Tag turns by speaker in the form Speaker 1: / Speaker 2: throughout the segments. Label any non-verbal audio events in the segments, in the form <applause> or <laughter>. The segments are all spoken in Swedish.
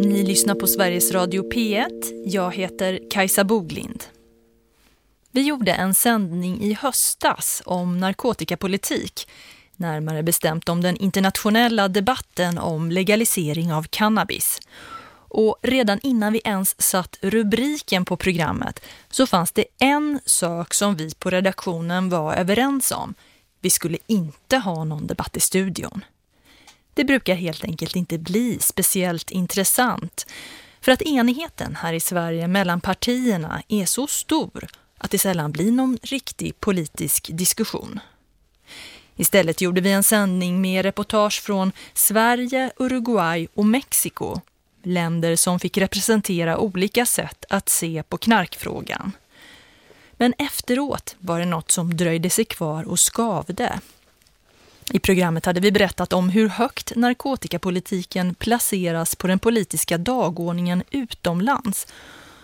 Speaker 1: Ni lyssnar på Sveriges Radio P1. Jag heter Kajsa Boglind. Vi gjorde en sändning i höstas om narkotikapolitik, närmare bestämt om den internationella debatten om legalisering av cannabis. Och redan innan vi ens satt rubriken på programmet så fanns det en sak som vi på redaktionen var överens om. Vi skulle inte ha någon debatt i studion. Det brukar helt enkelt inte bli speciellt intressant. För att enigheten här i Sverige mellan partierna är så stor att det sällan blir någon riktig politisk diskussion. Istället gjorde vi en sändning med reportage från Sverige, Uruguay och Mexiko. Länder som fick representera olika sätt att se på knarkfrågan. Men efteråt var det något som dröjde sig kvar och skavde. I programmet hade vi berättat om hur högt narkotikapolitiken placeras på den politiska dagordningen utomlands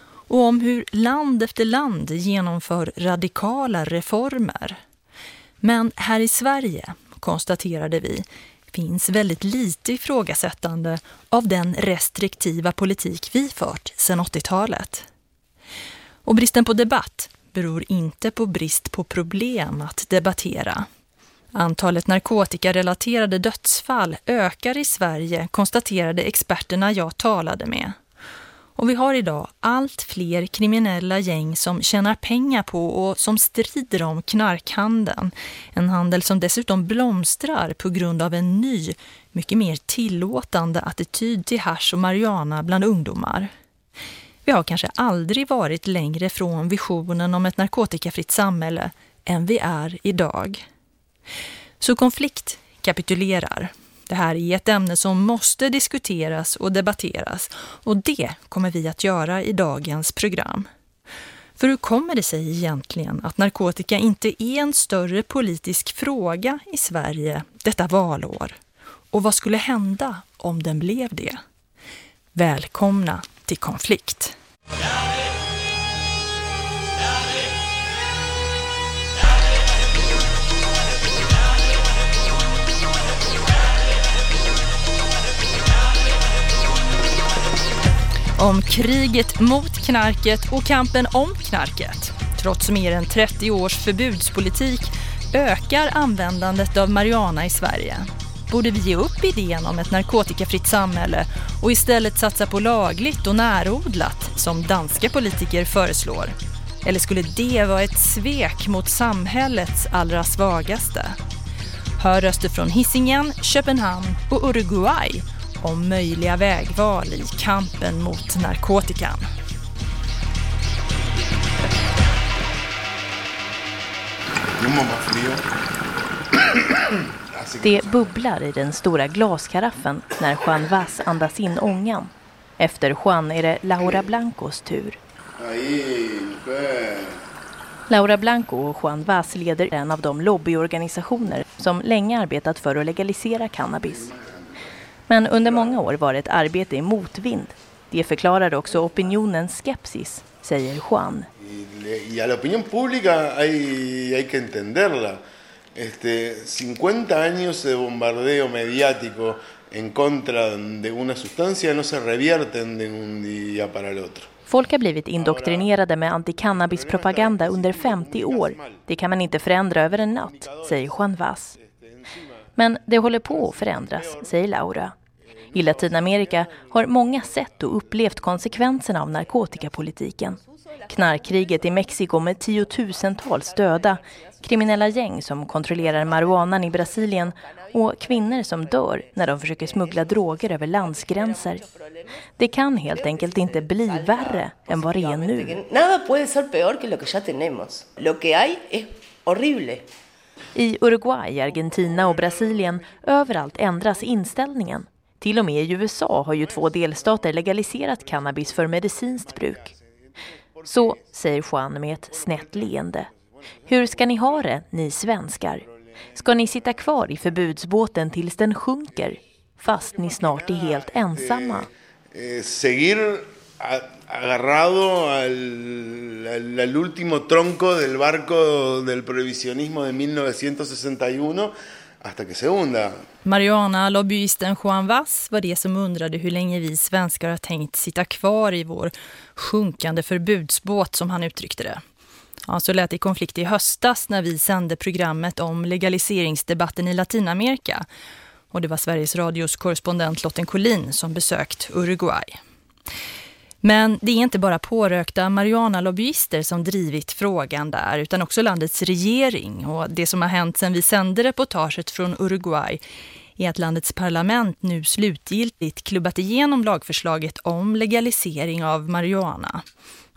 Speaker 1: och om hur land efter land genomför radikala reformer. Men här i Sverige, konstaterade vi, finns väldigt lite ifrågasättande av den restriktiva politik vi fört sedan 80-talet. Och bristen på debatt beror inte på brist på problem att debattera. Antalet narkotikarelaterade dödsfall ökar i Sverige, konstaterade experterna jag talade med. Och vi har idag allt fler kriminella gäng som tjänar pengar på och som strider om knarkhandeln. En handel som dessutom blomstrar på grund av en ny, mycket mer tillåtande attityd till hash och marijuana bland ungdomar. Vi har kanske aldrig varit längre från visionen om ett narkotikafritt samhälle än vi är idag. Så konflikt kapitulerar. Det här är ett ämne som måste diskuteras och debatteras och det kommer vi att göra i dagens program. För hur kommer det sig egentligen att narkotika inte är en större politisk fråga i Sverige detta valår? Och vad skulle hända om den blev det? Välkomna till konflikt. Om kriget mot knarket och kampen om knarket. Trots mer än 30 års förbudspolitik ökar användandet av marijuana i Sverige. Borde vi ge upp idén om ett narkotikafritt samhälle och istället satsa på lagligt och närodlat som danska politiker föreslår? Eller skulle det vara ett svek mot samhällets allra svagaste? Hör röster från Hisingen, Köpenhamn och Uruguay om möjliga vägval i kampen mot narkotikan.
Speaker 2: Det bubblar i den stora glaskaraffen när Juan Vaz andas in ångan. Efter Juan är det Laura Blancos tur. Laura Blanco och Juan Vaz leder en av de lobbyorganisationer som länge arbetat för att legalisera cannabis. Men under många år var det ett arbete i motvind. Det förklarar också opinionens skepsis, säger Juan.
Speaker 3: Y a la opinión pública hay, hay que entenderla. Este, 50 años de bombardeo mediático en contra de una sustancia no se revierten de un día para el otro.
Speaker 2: Folk har blivit indoktrinerade med anticannabispropaganda under 50 år. Det kan man inte förändra över en natt, säger Juan Vaz. Men det håller på att förändras, säger Laura. I Latinamerika har många sett och upplevt konsekvenserna av narkotikapolitiken. Knarkkriget i Mexiko med tiotusentals döda, kriminella gäng som kontrollerar marijuanan i Brasilien och kvinnor som dör när de försöker smuggla droger över landsgränser. Det kan helt enkelt inte bli värre än vad det är nu. I Uruguay, Argentina och Brasilien överallt ändras inställningen. Till och med i USA har ju två delstater legaliserat cannabis för medicinskt bruk. Så, säger Juan med ett snett leende. Hur ska ni ha det, ni svenskar? Ska ni sitta kvar i förbudsbåten tills den sjunker, fast ni snart är helt ensamma?
Speaker 3: Eh, eh, seguir agarrado al, último tronco del barco del prohibicionismo de 1961 hasta que se hunda.
Speaker 1: Mariana-lobbyisten Juan Vass var det som undrade hur länge vi svenskar har tänkt sitta kvar i vår sjunkande förbudsbåt som han uttryckte det. Ja, så lät det i konflikt i höstas när vi sände programmet om legaliseringsdebatten i Latinamerika. Och det var Sveriges Radios korrespondent Lotten Collin som besökt Uruguay. Men det är inte bara pårökta marijuana-lobbyister som drivit frågan där utan också landets regering. Och det som har hänt sedan vi sände reportaget från Uruguay är att landets parlament nu slutgiltigt klubbat igenom lagförslaget om legalisering av marijuana.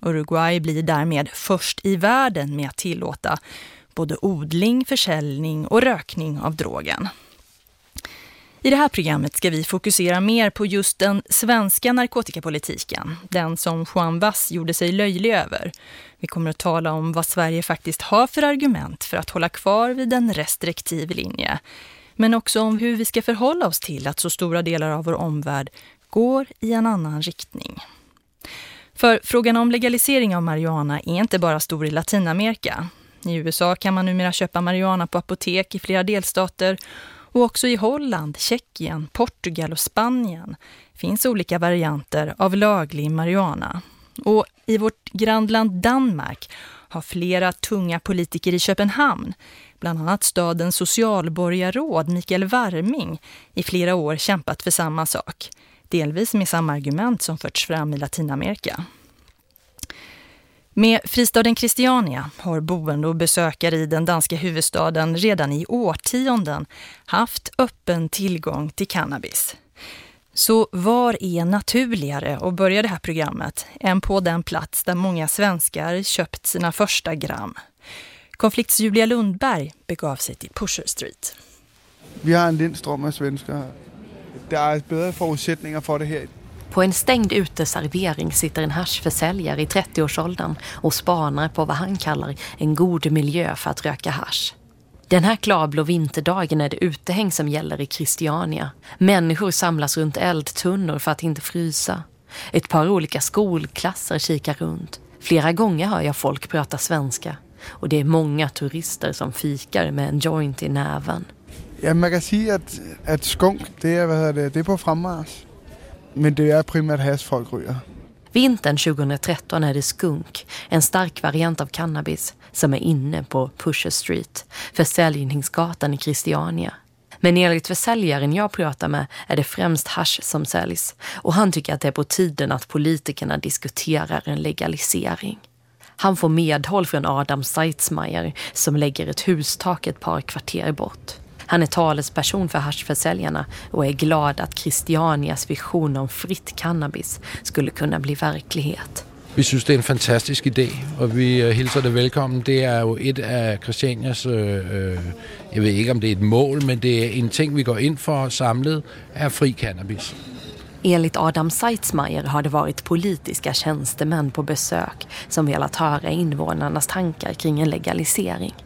Speaker 1: Uruguay blir därmed först i världen med att tillåta både odling, försäljning och rökning av drogen. I det här programmet ska vi fokusera mer på just den svenska narkotikapolitiken. Den som Juan Vass gjorde sig löjlig över. Vi kommer att tala om vad Sverige faktiskt har för argument för att hålla kvar vid en restriktiv linje. Men också om hur vi ska förhålla oss till att så stora delar av vår omvärld går i en annan riktning. För frågan om legalisering av marijuana är inte bara stor i Latinamerika. I USA kan man numera köpa marijuana på apotek i flera delstater och också i Holland, Tjeckien, Portugal och Spanien finns olika varianter av laglig marijuana. Och i vårt grannland Danmark har flera tunga politiker i Köpenhamn, bland annat stadens socialborgarråd Mikael Warming, i flera år kämpat för samma sak. Delvis med samma argument som förts fram i Latinamerika. Med fristaden Christiania har boende och besökare i den danska huvudstaden redan i årtionden haft öppen tillgång till cannabis. Så var är naturligare att börja det här programmet än på den plats där många svenskar köpt sina första gram? Konflikts Julia Lundberg begav sig till Pusher Street.
Speaker 4: Vi har en lindström av svenskar. Det är bättre förutsättningar för det här
Speaker 5: på en stängd uteservering sitter en haschförsäljare i 30-årsåldern och spanar på vad han kallar en god miljö för att röka hasch. Den här klarblå vinterdagen är det utehäng som gäller i Christiania. Människor samlas runt eldtunnor för att inte frysa. Ett par olika skolklasser kikar runt. Flera gånger hör jag folk prata svenska. Och det är många turister som fikar med en joint i näven.
Speaker 4: Ja, man kan säga att, att skunk, det är, vad det, det är på frammarsch. Men det är primärt hash folk ryger.
Speaker 5: Vintern 2013 är det skunk, en stark variant av cannabis, som är inne på Pusher Street, försäljningsgatan i Christiania. Men enligt försäljaren jag pratar med är det främst hash som säljs och han tycker att det är på tiden att politikerna diskuterar en legalisering. Han får medhåll från Adam Seitzmeier som lägger ett hustak ett par kvarter bort. Han är talesperson för haschförsäljarna och är glad att Christianias vision om fritt cannabis skulle kunna bli verklighet.
Speaker 6: Vi synes, det er en fantastisk idé, og vi øh, hilser det velkommen. Det er jo et af Christianias, øh, øh, jeg ved ikke om det er et mål, men det er en ting, vi går ind for samlet, er fri cannabis.
Speaker 5: Enligt Adam Seitzmeier har det varit politiska tjänstemän på besök som velat höra invånarnas tankar kring en legalisering.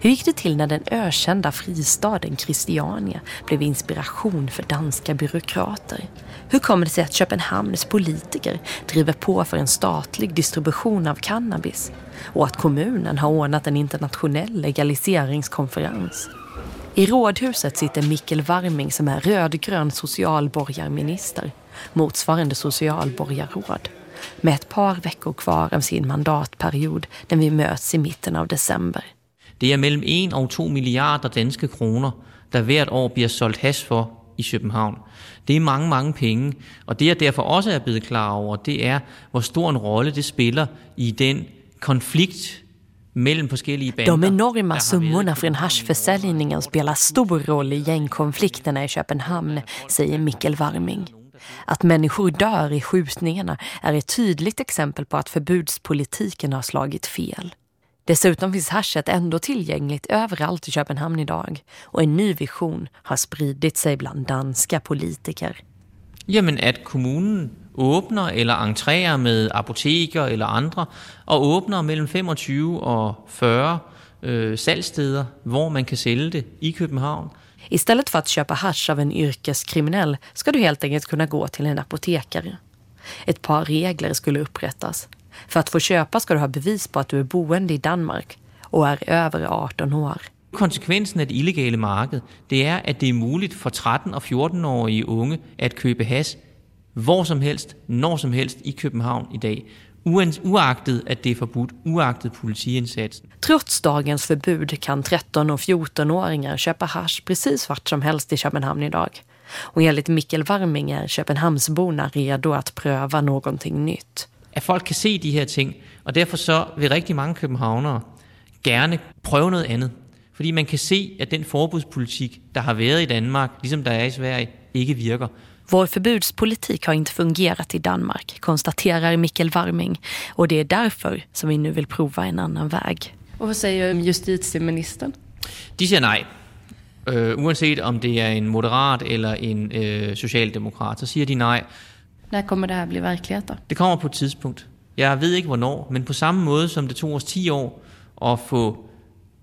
Speaker 5: Hur gick det till när den ökända fristaden Christiania blev inspiration för danska byråkrater? Hur kommer det sig att Köpenhamns politiker driver på för en statlig distribution av cannabis? Och att kommunen har ordnat en internationell legaliseringskonferens? I rådhuset sitter Mikkel Warming som är rödgrön socialborgarminister, motsvarande socialborgarråd med ett par veckor kvar av sin mandatperiod när vi möts i mitten av december.
Speaker 7: Det er mellem 1 og 2 milliarder danske kroner, der hvert år bliver solgt has for i København. Det er mange, mange penge, og det jeg derfor også er blevet klar over, det er, hvor stor en rolle det spiller i den konflikt mellem forskellige bander.
Speaker 5: De enorma summorna från haschförsäljningen spelar stor roll i gängkonflikterna i Köpenhamn, säger Mikkel Warming. Att människor dör i skjutningarna är ett tydligt exempel på att förbudspolitiken har slagit fel. Dessutom finns haschet ändå tillgängligt överallt i Köpenhamn idag och en ny vision har spridit sig bland danska politiker.
Speaker 7: Jamen att kommunen öppnar eller entréer med apoteker eller andra och öppnar mellan 25 och 40 øh, salgssteder, hvor man kan sälja det i Köpenhamn.
Speaker 5: Istället för att köpa hasch av en yrkeskriminell ska du helt enkelt kunna gå till en apotekare. Ett par regler skulle upprättas. För att få köpa ska du ha bevis på att du är boende i Danmark och är över 18 år.
Speaker 7: Konsekvensen af det illegale marked, det er, at det er muligt for 13- og 14-årige unge at købe has hvor som helst, når som helst i København i dag. Uagtet att det är förbud, uagtet politiinsatsen.
Speaker 5: Trots dagens förbud kan 13 och 14-åringar köpa hash precis vart som helst i Köpenhamn idag. Och enligt Mikkel Warming är Köpenhamnsborna redo att pröva någonting nytt.
Speaker 7: Att folk kan se de här ting, och därför så vill riktigt många københavnere gärna pröva något annat. Fordi man kan se, att den förbudspolitik, der har varit i Danmark, liksom der er i Sverige, ikke virker.
Speaker 5: Vår förbudspolitik har inte fungerat i Danmark, konstaterar Mikkel Warming. Och det är därför som vi nu vill prova en annan väg.
Speaker 8: Och vad säger justitieministern?
Speaker 7: De säger nej. Uh, uanset om det är en moderat eller en uh, socialdemokrat, så säger de nej.
Speaker 8: När kommer det här bli verklighet då?
Speaker 7: Det kommer på ett tidspunkt. Jag vet inte hvornår, men på samma måde som det tog oss 10 år att få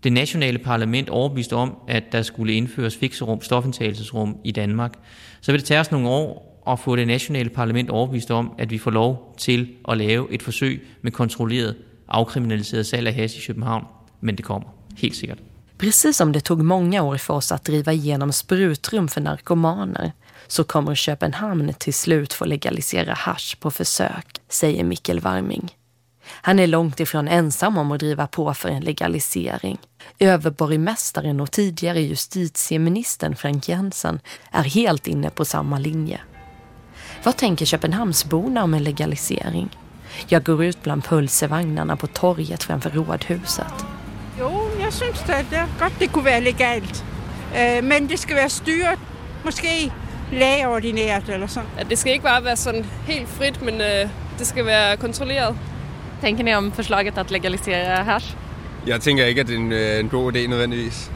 Speaker 7: det nationale parlament overbevist om, at der skulle indføres fikserum, stofindtagelsesrum i Danmark, så vil det tage os nogle år at få det nationale parlament overbevist om, at vi får lov til at lave et forsøg med kontrolleret afkriminaliseret salg af has i København. Men det kommer, helt sikkert.
Speaker 5: Precis som det tog många år för oss att driva igenom sprutrum för narkomaner så kommer Köpenhamn till slut få legalisera hash på försök, säger Mikkel Warming. Han är långt ifrån ensam om att driva på för en legalisering. Överborgmästaren och tidigare justitieministern Frank Jensen är helt inne på samma linje. Vad tänker Köpenhamnsborna om en legalisering? Jag går ut bland pulsevagnarna på torget framför rådhuset.
Speaker 9: Jo, jag syns det, det gott det kunde vara legalt. Eh, men det ska vara styrt, måske lägeordinært eller så.
Speaker 8: Det ska inte bara vara sån helt fritt, men øh, det ska vara kontrollerat. Tänker ni om förslaget att legalisera hash?
Speaker 10: Jag tänker inte att det är en, øh, en god idé nödvändigtvis.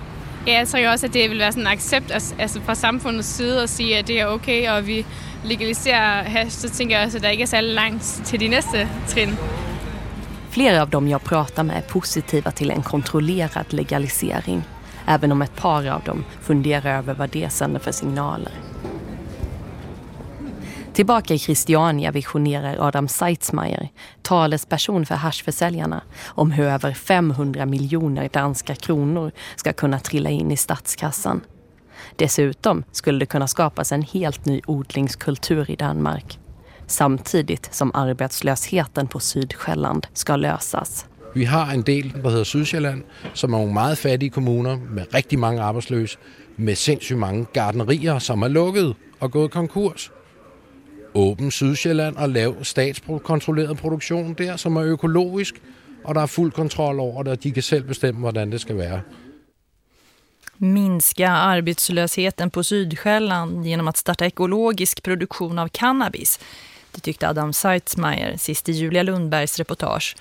Speaker 11: Ja, jag tror också att det vill vara en accept alltså från samfundets sida att säga att det är okej okay, och vi legaliserar hash så tänker jag också att det inte är så långt till de nästa trin.
Speaker 5: Flera av dem jag pratar med är positiva till en kontrollerad legalisering. Även om ett par av dem funderar över vad det sänder för signaler. Tillbaka i Christiania visionerar Adam Seitzmeier, talesperson för haschförsäljarna, om hur över 500 miljoner danska kronor ska kunna trilla in i statskassan. Dessutom skulle det kunna skapas en helt ny odlingskultur i Danmark. Samtidigt som arbetslösheten på Sydsjälland ska lösas.
Speaker 6: Vi har en del, der hedder Sydsjælland, som er nogle meget fattige kommuner med rigtig mange arbejdsløse, med sindssygt mange gardnerier, som er lukket og gået konkurs åben Sydsjælland og lav statskontrolleret produktion der, som er økologisk, och der är full kontroll över det, och de kan selv bestämma hvordan det ska vara.
Speaker 1: Minska arbetslösheten på Sydsjälland genom att starta ekologisk produktion av cannabis. Det tyckte Adam Seitzmeier sist i Julia Lundbergs reportage.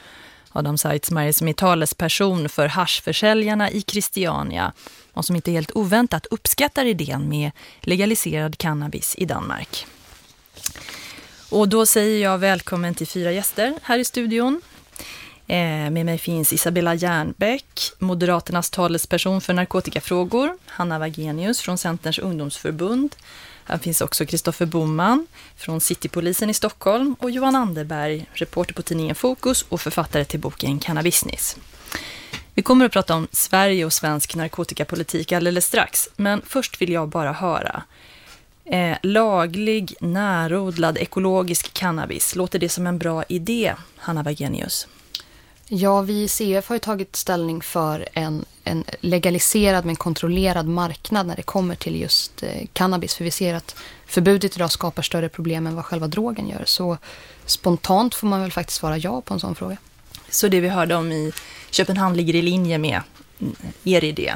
Speaker 1: Adam Seitzmeier som är talesperson för haschförsäljarna i Christiania och som inte helt oväntat uppskattar idén med legaliserad cannabis i Danmark. Och då säger jag välkommen till fyra gäster här i studion. Eh, med mig finns Isabella Järnbäck, Moderaternas talesperson för narkotikafrågor, Hanna Wagenius från Centerns ungdomsförbund. Här finns också Kristoffer Boman från Citypolisen i Stockholm och Johan Anderberg, reporter på tidningen Fokus och författare till boken Cannabisnis. Vi kommer att prata om Sverige och svensk narkotikapolitik alldeles strax, men först vill jag bara höra Eh, laglig, närodlad, ekologisk cannabis. Låter det som en bra idé, Hanna Wagenius?
Speaker 12: Ja, vi i CF har ju tagit ställning för en, en legaliserad men kontrollerad marknad när det kommer till just eh, cannabis. För vi ser att förbudet idag skapar större problem än vad själva drogen gör. Så spontant får man väl faktiskt svara ja på en sån fråga.
Speaker 1: Så det vi hörde om i Köpenhamn ligger i linje med er idé?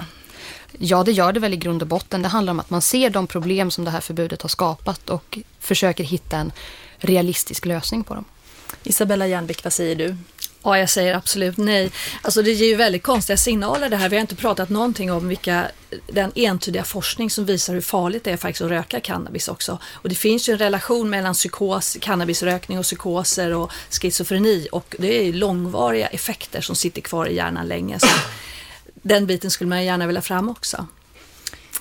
Speaker 12: Ja, det gör det väl i grund och botten. Det handlar om att man ser de problem som det här förbudet har skapat och försöker hitta en realistisk lösning på dem.
Speaker 1: Isabella Järnbeck, vad säger du?
Speaker 13: Ja, jag säger absolut nej. Alltså det ger ju väldigt konstiga signaler det här. Vi har inte pratat någonting om vilka, den entydiga forskning som visar hur farligt det är faktiskt att röka cannabis också. Och det finns ju en relation mellan psykos, cannabisrökning och psykoser och schizofreni och det är långvariga effekter som sitter kvar i hjärnan länge. Så den biten skulle man gärna vilja fram också.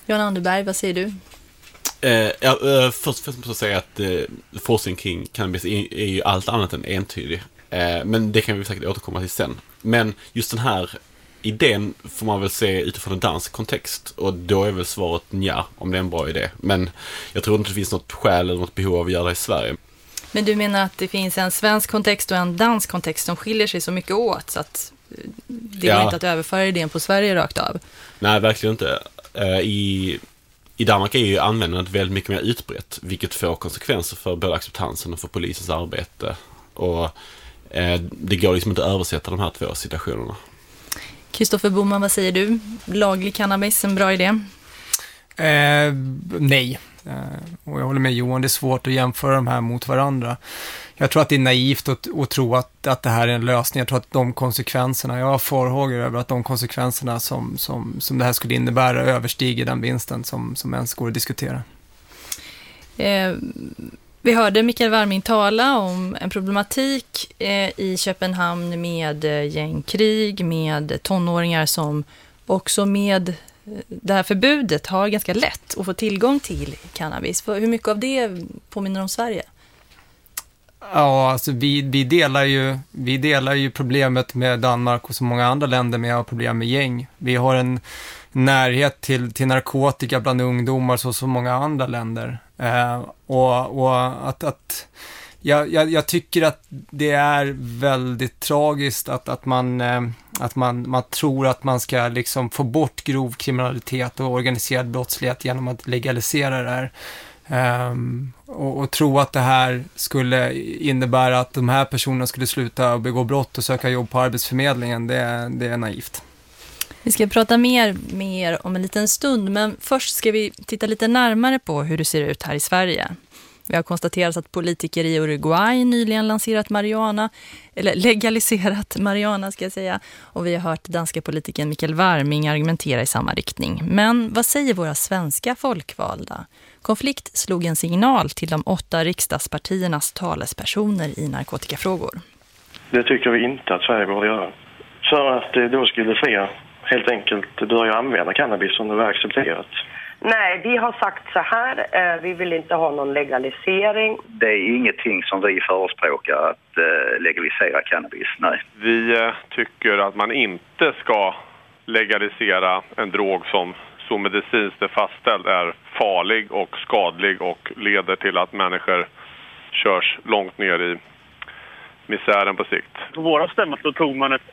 Speaker 1: Jan Anderberg, vad säger du?
Speaker 14: Eh, ja, eh, först, först måste jag säga att eh, forskning kring cannabis är, är, ju allt annat än entydig. Eh, men det kan vi säkert återkomma till sen. Men just den här
Speaker 15: idén får man väl se utifrån en dansk kontext. Och då är väl svaret ja, om det är en bra idé. Men jag tror inte det finns något skäl eller något behov av att göra det i Sverige.
Speaker 1: Men du menar att det finns en svensk kontext och en dansk kontext som skiljer sig så mycket åt så att det går inte att överföra idén på Sverige rakt av?
Speaker 15: Nej, verkligen inte. Eh, I, i Danmark är ju användandet väldigt mycket mer utbrett, vilket får konsekvenser för både acceptansen och för polisens arbete. Och eh, det går liksom inte att översätta de här två situationerna.
Speaker 1: Kristoffer Boman, vad säger du? Laglig cannabis, en bra idé?
Speaker 16: Eh, nej. Eh, och jag håller med Johan, det är svårt att jämföra de här mot varandra. Jag tror att det är naivt att, att tro att, att det här är en lösning. Jag tror att de konsekvenserna, jag har farhågor över att de konsekvenserna som, som, som det här skulle innebära överstiger den vinsten som, som ens går att diskutera.
Speaker 1: Eh, vi hörde Mikael Warming tala om en problematik eh, i Köpenhamn med eh, gängkrig, med tonåringar som också med eh, det här förbudet har ganska lätt att få tillgång till cannabis. Hur mycket av det påminner om Sverige?
Speaker 16: Ja, alltså vi, vi, delar ju, vi delar ju problemet med Danmark och så många andra länder med att ha problem med gäng. Vi har en närhet till, till narkotika bland ungdomar så som många andra länder. Eh, och, och att, att jag, jag, jag, tycker att det är väldigt tragiskt att, att, man, eh, att man, man tror att man ska liksom få bort grov kriminalitet och organiserad brottslighet genom att legalisera det här. Um, och, och, tro att det här skulle innebära att de här personerna skulle sluta och begå brott och söka jobb på Arbetsförmedlingen, det, det är naivt.
Speaker 1: Vi ska prata mer med er om en liten stund, men först ska vi titta lite närmare på hur det ser ut här i Sverige. Vi har konstaterat att politiker i Uruguay nyligen lanserat marijuana, eller legaliserat <laughs> marijuana ska jag säga, och vi har hört danska politikern Mikael Warming argumentera i samma riktning. Men vad säger våra svenska folkvalda? Konflikt slog en signal till de åtta riksdagspartiernas talespersoner i narkotikafrågor.
Speaker 17: Det tycker vi inte att Sverige borde göra. För att det då skulle fler helt enkelt börja använda cannabis som det var accepterat.
Speaker 18: Nej, vi har sagt så här, eh, vi vill inte ha någon legalisering.
Speaker 19: Det är ingenting som vi förespråkar att eh, legalisera cannabis, nej.
Speaker 20: Vi eh, tycker att man inte ska legalisera en drog som så medicinskt är fastställd är farlig och skadlig och leder till att människor körs långt ner i misären på sikt.
Speaker 21: På våra stämma så tog man ett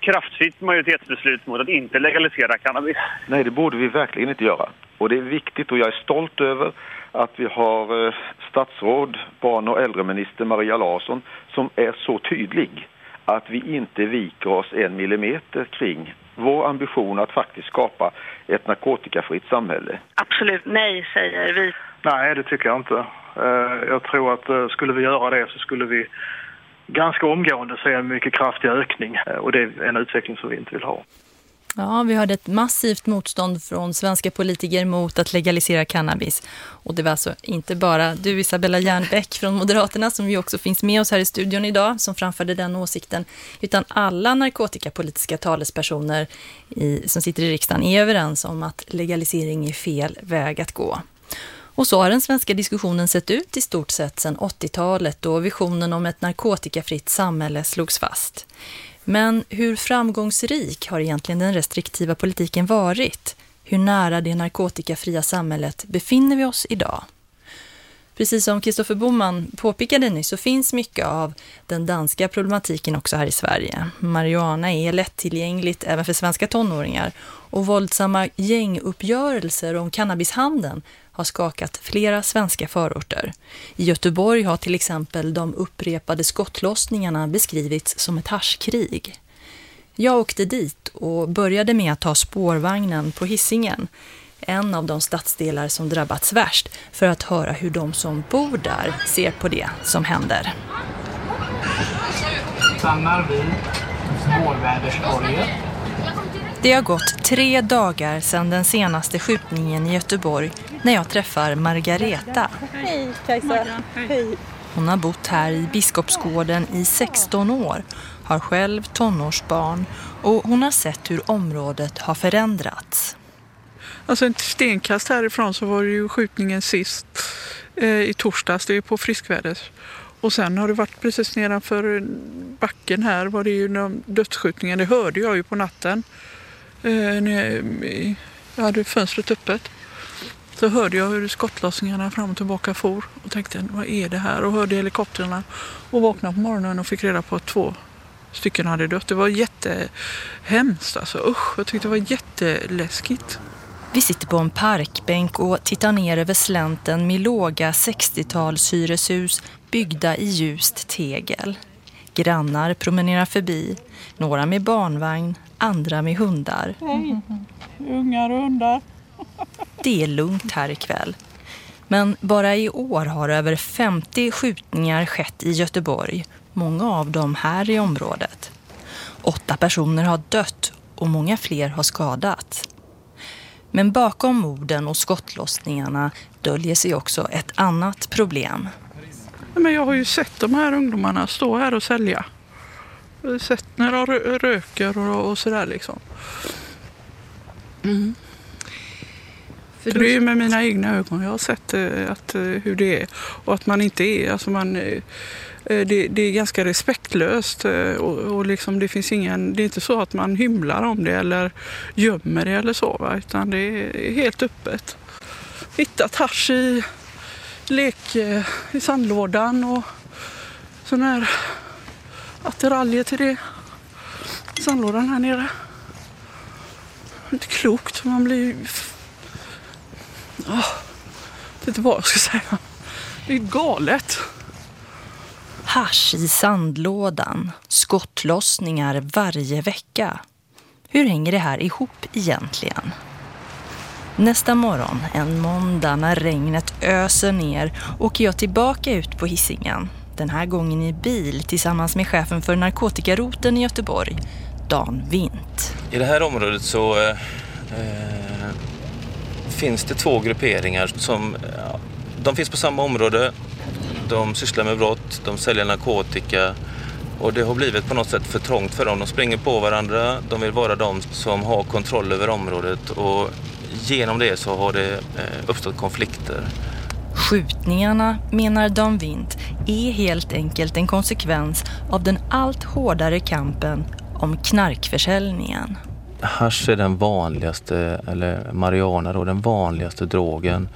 Speaker 21: kraftigt majoritetsbeslut mot att inte legalisera cannabis.
Speaker 10: Nej, det borde vi verkligen inte göra. Och det är viktigt och jag är stolt över att vi har eh, statsråd, barn och äldreminister Maria Larsson som är så tydlig att vi inte viker oss en millimeter kring vår ambition att faktiskt skapa ett narkotikafritt samhälle.
Speaker 18: Absolut nej, säger vi.
Speaker 17: Nej, det tycker jag inte. Eh, jag tror att eh, skulle vi göra det så skulle vi ganska omgående se en mycket kraftig ökning och det är en utveckling som vi inte vill ha.
Speaker 1: Ja, vi hörde ett massivt motstånd från svenska politiker mot att legalisera cannabis. Och det var alltså inte bara du Isabella Järnbäck från Moderaterna som ju också finns med oss här i studion idag som framförde den åsikten. Utan alla narkotikapolitiska talespersoner i, som sitter i riksdagen är överens om att legalisering är fel väg att gå. Och så har den svenska diskussionen sett ut i stort sett sedan 80-talet då visionen om ett narkotikafritt samhälle slogs fast. Men hur framgångsrik har egentligen den restriktiva politiken varit? Hur nära det narkotikafria samhället befinner vi oss idag? Precis som Kristoffer Boman påpekade nyss så finns mycket av den danska problematiken också här i Sverige. Marijuana är lättillgängligt även för svenska tonåringar och våldsamma gänguppgörelser om cannabishandeln har skakat flera svenska förorter. I Göteborg har till exempel de upprepade skottlossningarna beskrivits som ett haschkrig. Jag åkte dit och började med att ta spårvagnen på hissingen en av de stadsdelar som drabbats värst, för att höra hur de som bor där ser på det som händer. Stannar vid Spårväderstorget. Det har gått tre dagar sedan den senaste skjutningen i Göteborg när jag träffar Margareta.
Speaker 22: Hej Kajsa. Hej.
Speaker 1: Hon har bott här i Biskopsgården i 16 år, har själv tonårsbarn och hon har sett hur området har förändrats.
Speaker 22: Alltså ett stenkast härifrån så var det ju skjutningen sist eh, i torsdags, det är på Friskväders. Och sen har det varit precis nedanför backen här var det ju dödsskjutningen. Det hörde jag ju på natten. Eh, när jag hade fönstret öppet. Så hörde jag hur skottlossningarna fram och tillbaka for och tänkte vad är det här? Och hörde helikoptrarna och vaknade på morgonen och fick reda på att två stycken hade dött. Det var jättehemskt alltså. Usch, jag tyckte det var jätteläskigt.
Speaker 1: Vi sitter på en parkbänk och tittar ner över slänten med låga 60-tals hyreshus byggda i ljust tegel. Grannar promenerar förbi, några med barnvagn, andra med hundar.
Speaker 22: Hej, ungar och hundar.
Speaker 1: Det är lugnt här ikväll. Men bara i år har över 50 skjutningar skett i Göteborg, många av dem här i området. Åtta personer har dött och många fler har skadats. Men bakom morden och skottlossningarna döljer sig också ett annat problem.
Speaker 22: Men jag har ju sett de här ungdomarna stå här och sälja. Jag har sett när de röker och, och sådär liksom. Mm. För det är ju med mina egna ögon. Jag har sett eh, att, eh, hur det är. Och att man inte är... Alltså man, eh, det, det är ganska respektlöst. Och, och liksom det, finns ingen, det är inte så att man hymlar om det eller gömmer det eller så. Va? Utan det är helt öppet. Hittat hasch i lek i sandlådan och sån här attiraljer till det. Sandlådan här nere. Inte klokt. Man blir Oh, jag vet inte vad jag ska säga. Det är galet.
Speaker 1: Hasch i sandlådan. Skottlossningar varje vecka. Hur hänger det här ihop egentligen? Nästa morgon, en måndag när regnet öser ner, åker jag tillbaka ut på hissingen. Den här gången i bil tillsammans med chefen för narkotikaroten i Göteborg, Dan Vint.
Speaker 23: I det här området så eh, eh finns det två grupperingar som eh, de finns på samma område. De sysslar med brott, de säljer narkotika och det har blivit på något sätt för trångt för dem. De springer på varandra, de vill vara de som har kontroll över området och genom det så har det eh, uppstått konflikter.
Speaker 1: Skjutningarna, menar Dan Vint, är helt enkelt en konsekvens av den allt hårdare kampen om knarkförsäljningen
Speaker 23: hasch är den vanligaste, eller marijuana då, den vanligaste drogen.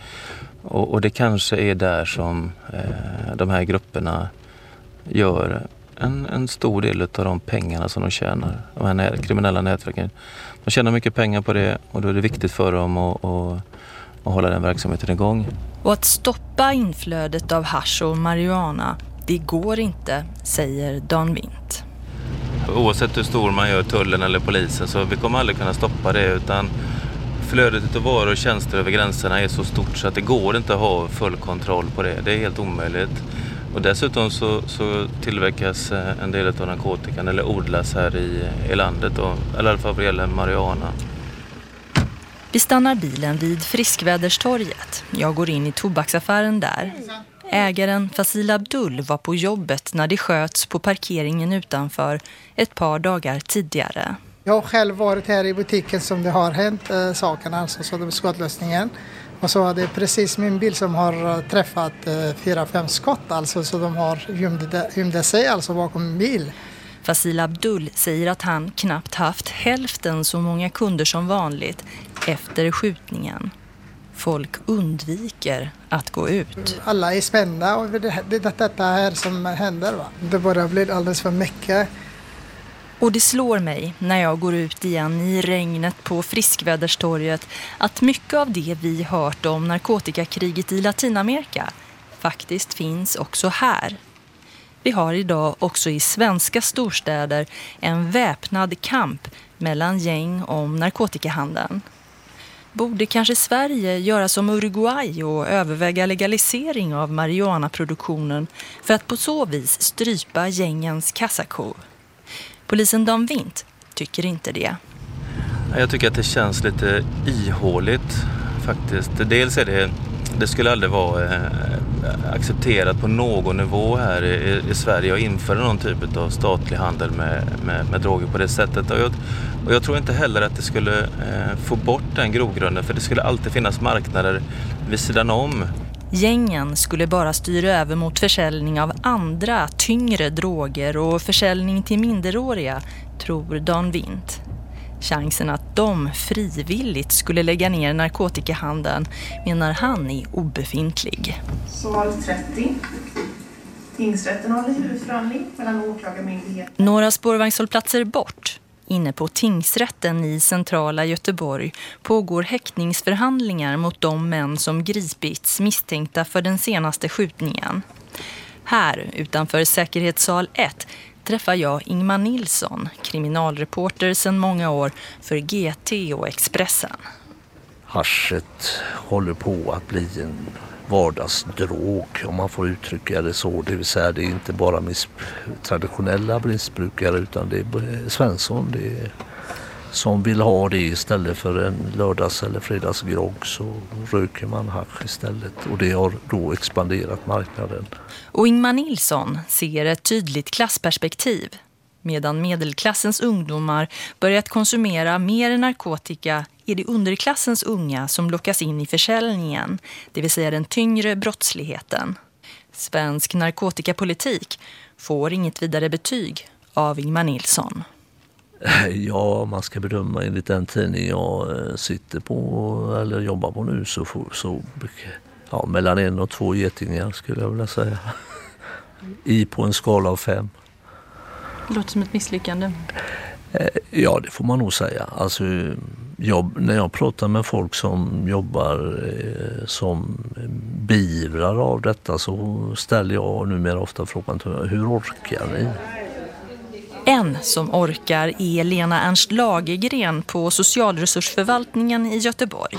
Speaker 23: Och, och det kanske är där som eh, de här grupperna gör en, en stor del av de pengarna som de tjänar. De här nät, kriminella nätverken. De tjänar mycket pengar på det och då är det viktigt för dem att, att, att hålla den verksamheten igång.
Speaker 1: Och att stoppa inflödet av hash och marijuana, det går inte, säger Dan Wint.
Speaker 23: oavsett hur stor man gör tullen eller polisen så vi kommer aldrig kunna stoppa det utan flödet av varor och tjänster över gränserna är så stort så att det går inte att ha full kontroll på det. Det är helt omöjligt. Och dessutom så, så tillverkas eh, en del av narkotikan eller odlas här i, i landet, då, eller i alla fall vad gäller marijuana.
Speaker 1: Vi stannar bilen vid Friskväderstorget. Jag går in i tobaksaffären där. Ägaren Fasil Abdul var på jobbet när det sköts på parkeringen utanför ett par dagar tidigare.
Speaker 24: Jag har själv varit här i butiken som det har hänt eh, sakerna, alltså så det skottlösningen. Och så är det precis min bil som har eh, träffat äh, fyra, fem skott alltså så de har gömde, gömde sig alltså bakom min bil.
Speaker 1: Fasil Abdul säger att han knappt haft hälften så många kunder som vanligt efter skjutningen. Folk undviker att gå ut.
Speaker 24: Alla är spända över det, det, detta här som händer. Va? Det bara blir alldeles för mycket.
Speaker 1: Och det slår mig när jag går ut igen i regnet på Friskväderstorget att mycket av det vi hört om narkotikakriget i Latinamerika faktiskt finns också här. Vi har idag också i svenska storstäder en väpnad kamp mellan gäng om narkotikahandeln. Borde kanske Sverige göra som Uruguay och överväga legalisering av marijuanaproduktionen för att på så vis strypa gängens kassako? Polisen Dan Vint tycker inte det.
Speaker 23: Jag tycker att det känns lite ihåligt faktiskt. Dels är det, det skulle aldrig vara eh, accepterat på någon nivå här i, i Sverige att införa någon typ av statlig handel med, med, med droger på det sättet. Och jag, och jag tror inte heller att det skulle eh, få bort den grogrunden för det skulle alltid finnas marknader vid sidan om.
Speaker 1: Gängen skulle bara styra över mot försäljning av andra, tyngre droger och försäljning till minderåriga, tror Dan Vint. Chansen att de frivilligt skulle lägga ner narkotikahandeln menar han är obefintlig.
Speaker 25: Sal 30. Tingsrätten håller huvudförhandling mellan åklagarmyndigheten.
Speaker 1: Några spårvagnshållplatser bort, inne på tingsrätten i centrala Göteborg, pågår häktningsförhandlingar mot de män som gripits misstänkta för den senaste skjutningen. Här, utanför säkerhetssal 1, träffar jag Ingmar Nilsson, kriminalreporter sedan många år för GT och Expressen.
Speaker 26: Haschet håller på att bli en vardagsdrog om man får uttrycka det så. Det vill säga det är inte bara traditionella missbrukare utan det är Svensson det är, som vill ha det istället för en lördags eller fredagsgrogg så röker man hasch istället och det har då expanderat marknaden.
Speaker 1: Och Ingmar Nilsson ser ett tydligt klassperspektiv. Medan medelklassens ungdomar börjat konsumera mer narkotika är det underklassens unga som lockas in i försäljningen, det vill säga den tyngre brottsligheten. Svensk narkotikapolitik får inget vidare betyg av Ingmar Nilsson. <laughs>
Speaker 26: Ja, man ska bedöma enligt den tidning jag eh, sitter på eller jobbar på nu så, så ja, mellan en och två getingar skulle jag vilja säga. <laughs> I på en skala av fem.
Speaker 1: Det låter som ett misslyckande.
Speaker 26: Eh, ja, det får man nog säga. Alltså, jag, när jag pratar med folk som jobbar eh, som beivrar av detta så ställer jag numera ofta frågan hur orkar ni?
Speaker 1: En som orkar är Lena Ernst Lagergren på socialresursförvaltningen i Göteborg.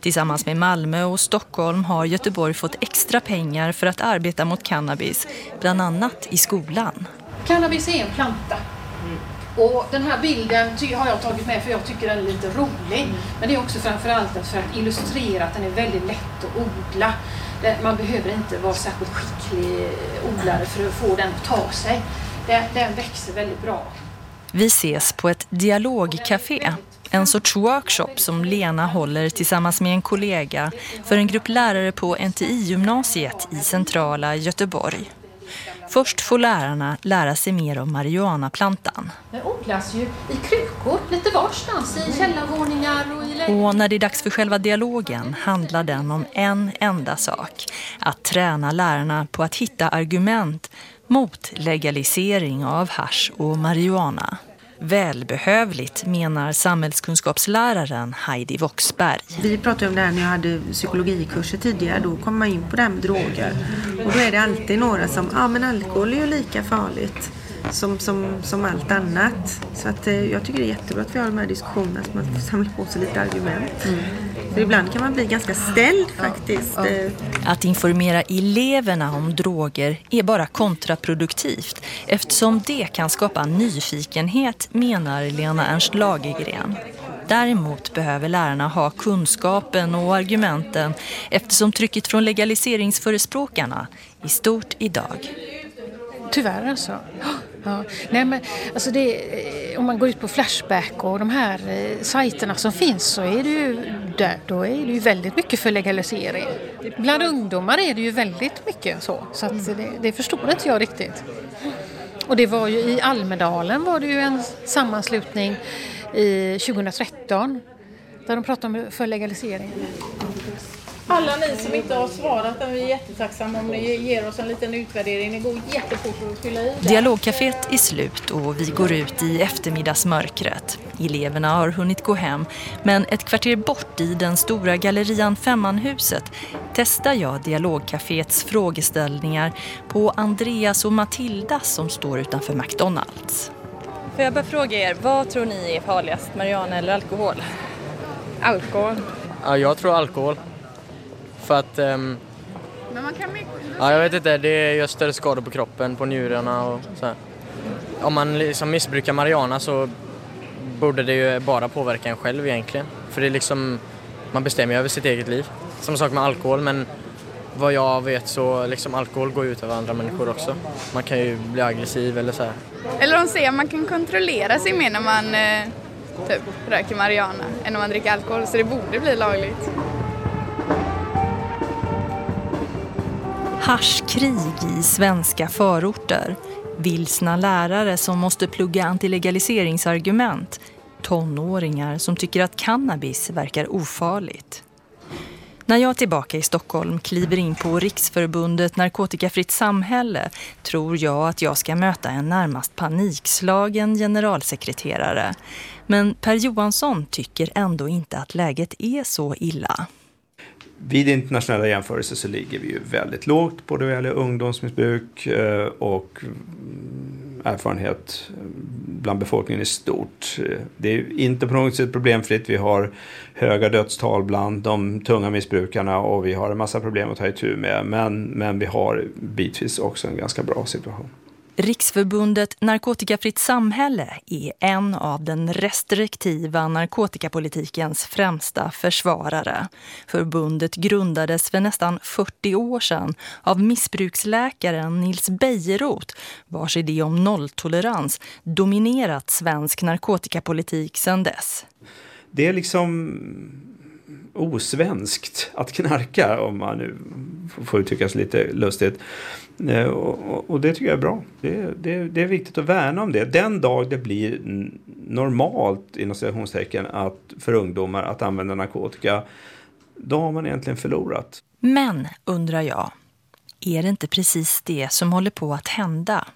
Speaker 1: Tillsammans med Malmö och Stockholm har Göteborg fått extra pengar för att arbeta mot cannabis, bland annat i skolan.
Speaker 27: Cannabis är en planta. Och den här bilden har jag tagit med för jag tycker den är lite rolig. Men det är också framförallt för att illustrera att den är väldigt lätt att odla. Man behöver inte vara särskilt skicklig odlare för att få den att ta sig. Den, den växer väldigt bra.
Speaker 1: Vi ses på ett dialogcafé. En sorts workshop som Lena håller tillsammans med en kollega för en grupp lärare på NTI-gymnasiet i centrala Göteborg. Först får lärarna lära sig mer om marijuanaplantan.
Speaker 27: Den odlas ju i krukor lite varstans, i källarvåningar och i
Speaker 1: Och när det är dags för själva dialogen handlar den om en enda sak. Att träna lärarna på att hitta argument mot legalisering av hash och marijuana. Välbehövligt menar samhällskunskapsläraren Heidi Voxberg.
Speaker 28: Vi pratade om det här när jag hade psykologikurser tidigare. Då kom man in på det här med droger. Och då är det alltid några som, ja men alkohol är ju lika farligt som, som, som allt annat. Så att, eh, jag tycker det är jättebra att vi har de här diskussionerna så man samlar på sig lite argument. Mm. För ibland kan man bli ganska ställd faktiskt. Ja.
Speaker 1: Att informera eleverna om droger är bara kontraproduktivt eftersom det kan skapa nyfikenhet, menar Lena Ernst Lagergren. Däremot behöver lärarna ha kunskapen och argumenten eftersom trycket från legaliseringsförespråkarna är stort idag.
Speaker 27: Tyvärr alltså. Ja. Nej, men, alltså det, eh, om man går ut på Flashback och de här eh, sajterna som finns så är det ju där, då är det ju väldigt mycket för legalisering. Bland ungdomar är det ju väldigt mycket så, så att det, det förstår inte jag riktigt. Och det var ju i Almedalen var det ju en sammanslutning i 2013 där de pratade om för legalisering.
Speaker 29: Alla ni som inte har svarat, vi är jättetacksamma om ni ger oss en liten utvärdering. Det går jättefort att fylla i.
Speaker 1: Dialogcaféet är slut och vi går ut i eftermiddagsmörkret. Eleverna har hunnit gå hem, men ett kvarter bort i den stora gallerian Femmanhuset testar jag Dialogcaféets frågeställningar på Andreas och Matilda som står utanför McDonalds.
Speaker 30: Får jag bara fråga er, vad tror ni är farligast, marijuana eller alkohol?
Speaker 31: Alkohol. Ja, jag tror alkohol. För att... Um,
Speaker 29: Men man kan mycket...
Speaker 31: Ja, jag vet inte. Det gör större skador på kroppen, på njurarna och så här. Om man liksom missbrukar marijuana så borde det ju bara påverka en själv egentligen. För det är liksom... Man bestämmer över sitt eget liv. Samma sak med alkohol, men vad jag vet så liksom alkohol går ut över andra människor också. Man kan ju bli aggressiv eller så här.
Speaker 29: Eller de säger att man kan kontrollera sig mer när man eh, typ röker marijuana än när man dricker alkohol, så det borde bli lagligt.
Speaker 1: Haschkrig i svenska förorter. Vilsna lärare som måste plugga antilegaliseringsargument. Tonåringar som tycker att cannabis verkar ofarligt. När jag tillbaka i Stockholm kliver in på Riksförbundet Narkotikafritt samhälle tror jag att jag ska möta en närmast panikslagen generalsekreterare. Men Per Johansson tycker ändå inte att läget är så illa.
Speaker 32: Vid internationella jämförelser så ligger vi ju väldigt lågt både vad gäller ungdomsmissbruk eh, och mm, erfarenhet eh, bland befolkningen i stort. Eh, det är inte på något sätt problemfritt. Vi har höga dödstal bland de tunga missbrukarna och vi har en massa problem att ta itu med. Men, men vi har bitvis också en ganska bra situation.
Speaker 1: Riksförbundet Narkotikafritt samhälle är en av den restriktiva narkotikapolitikens främsta försvarare. Förbundet grundades för nästan 40 år sedan av missbruksläkaren Nils Bejerot vars idé om nolltolerans dominerat svensk narkotikapolitik sedan dess.
Speaker 32: Det är liksom osvenskt att knarka om man nu får uttrycka sig lite lustigt. Eh, och, och, det tycker jag är bra. Det, det, det, är viktigt att värna om det. Den dag det blir normalt inom citationstecken att för ungdomar att använda narkotika, då har man egentligen förlorat.
Speaker 1: Men, undrar jag, är det inte precis det som håller på att hända?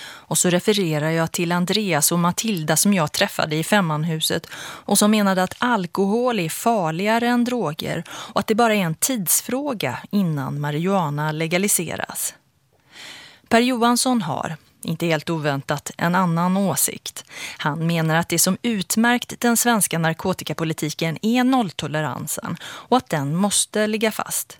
Speaker 1: Och så refererar jag till Andreas och Matilda som jag träffade i Femmanhuset och som menade att alkohol är farligare än droger och att det bara är en tidsfråga innan marijuana legaliseras. Per Johansson har, inte helt oväntat, en annan åsikt. Han menar att det som utmärkt den svenska narkotikapolitiken är nolltoleransen och att den måste ligga fast.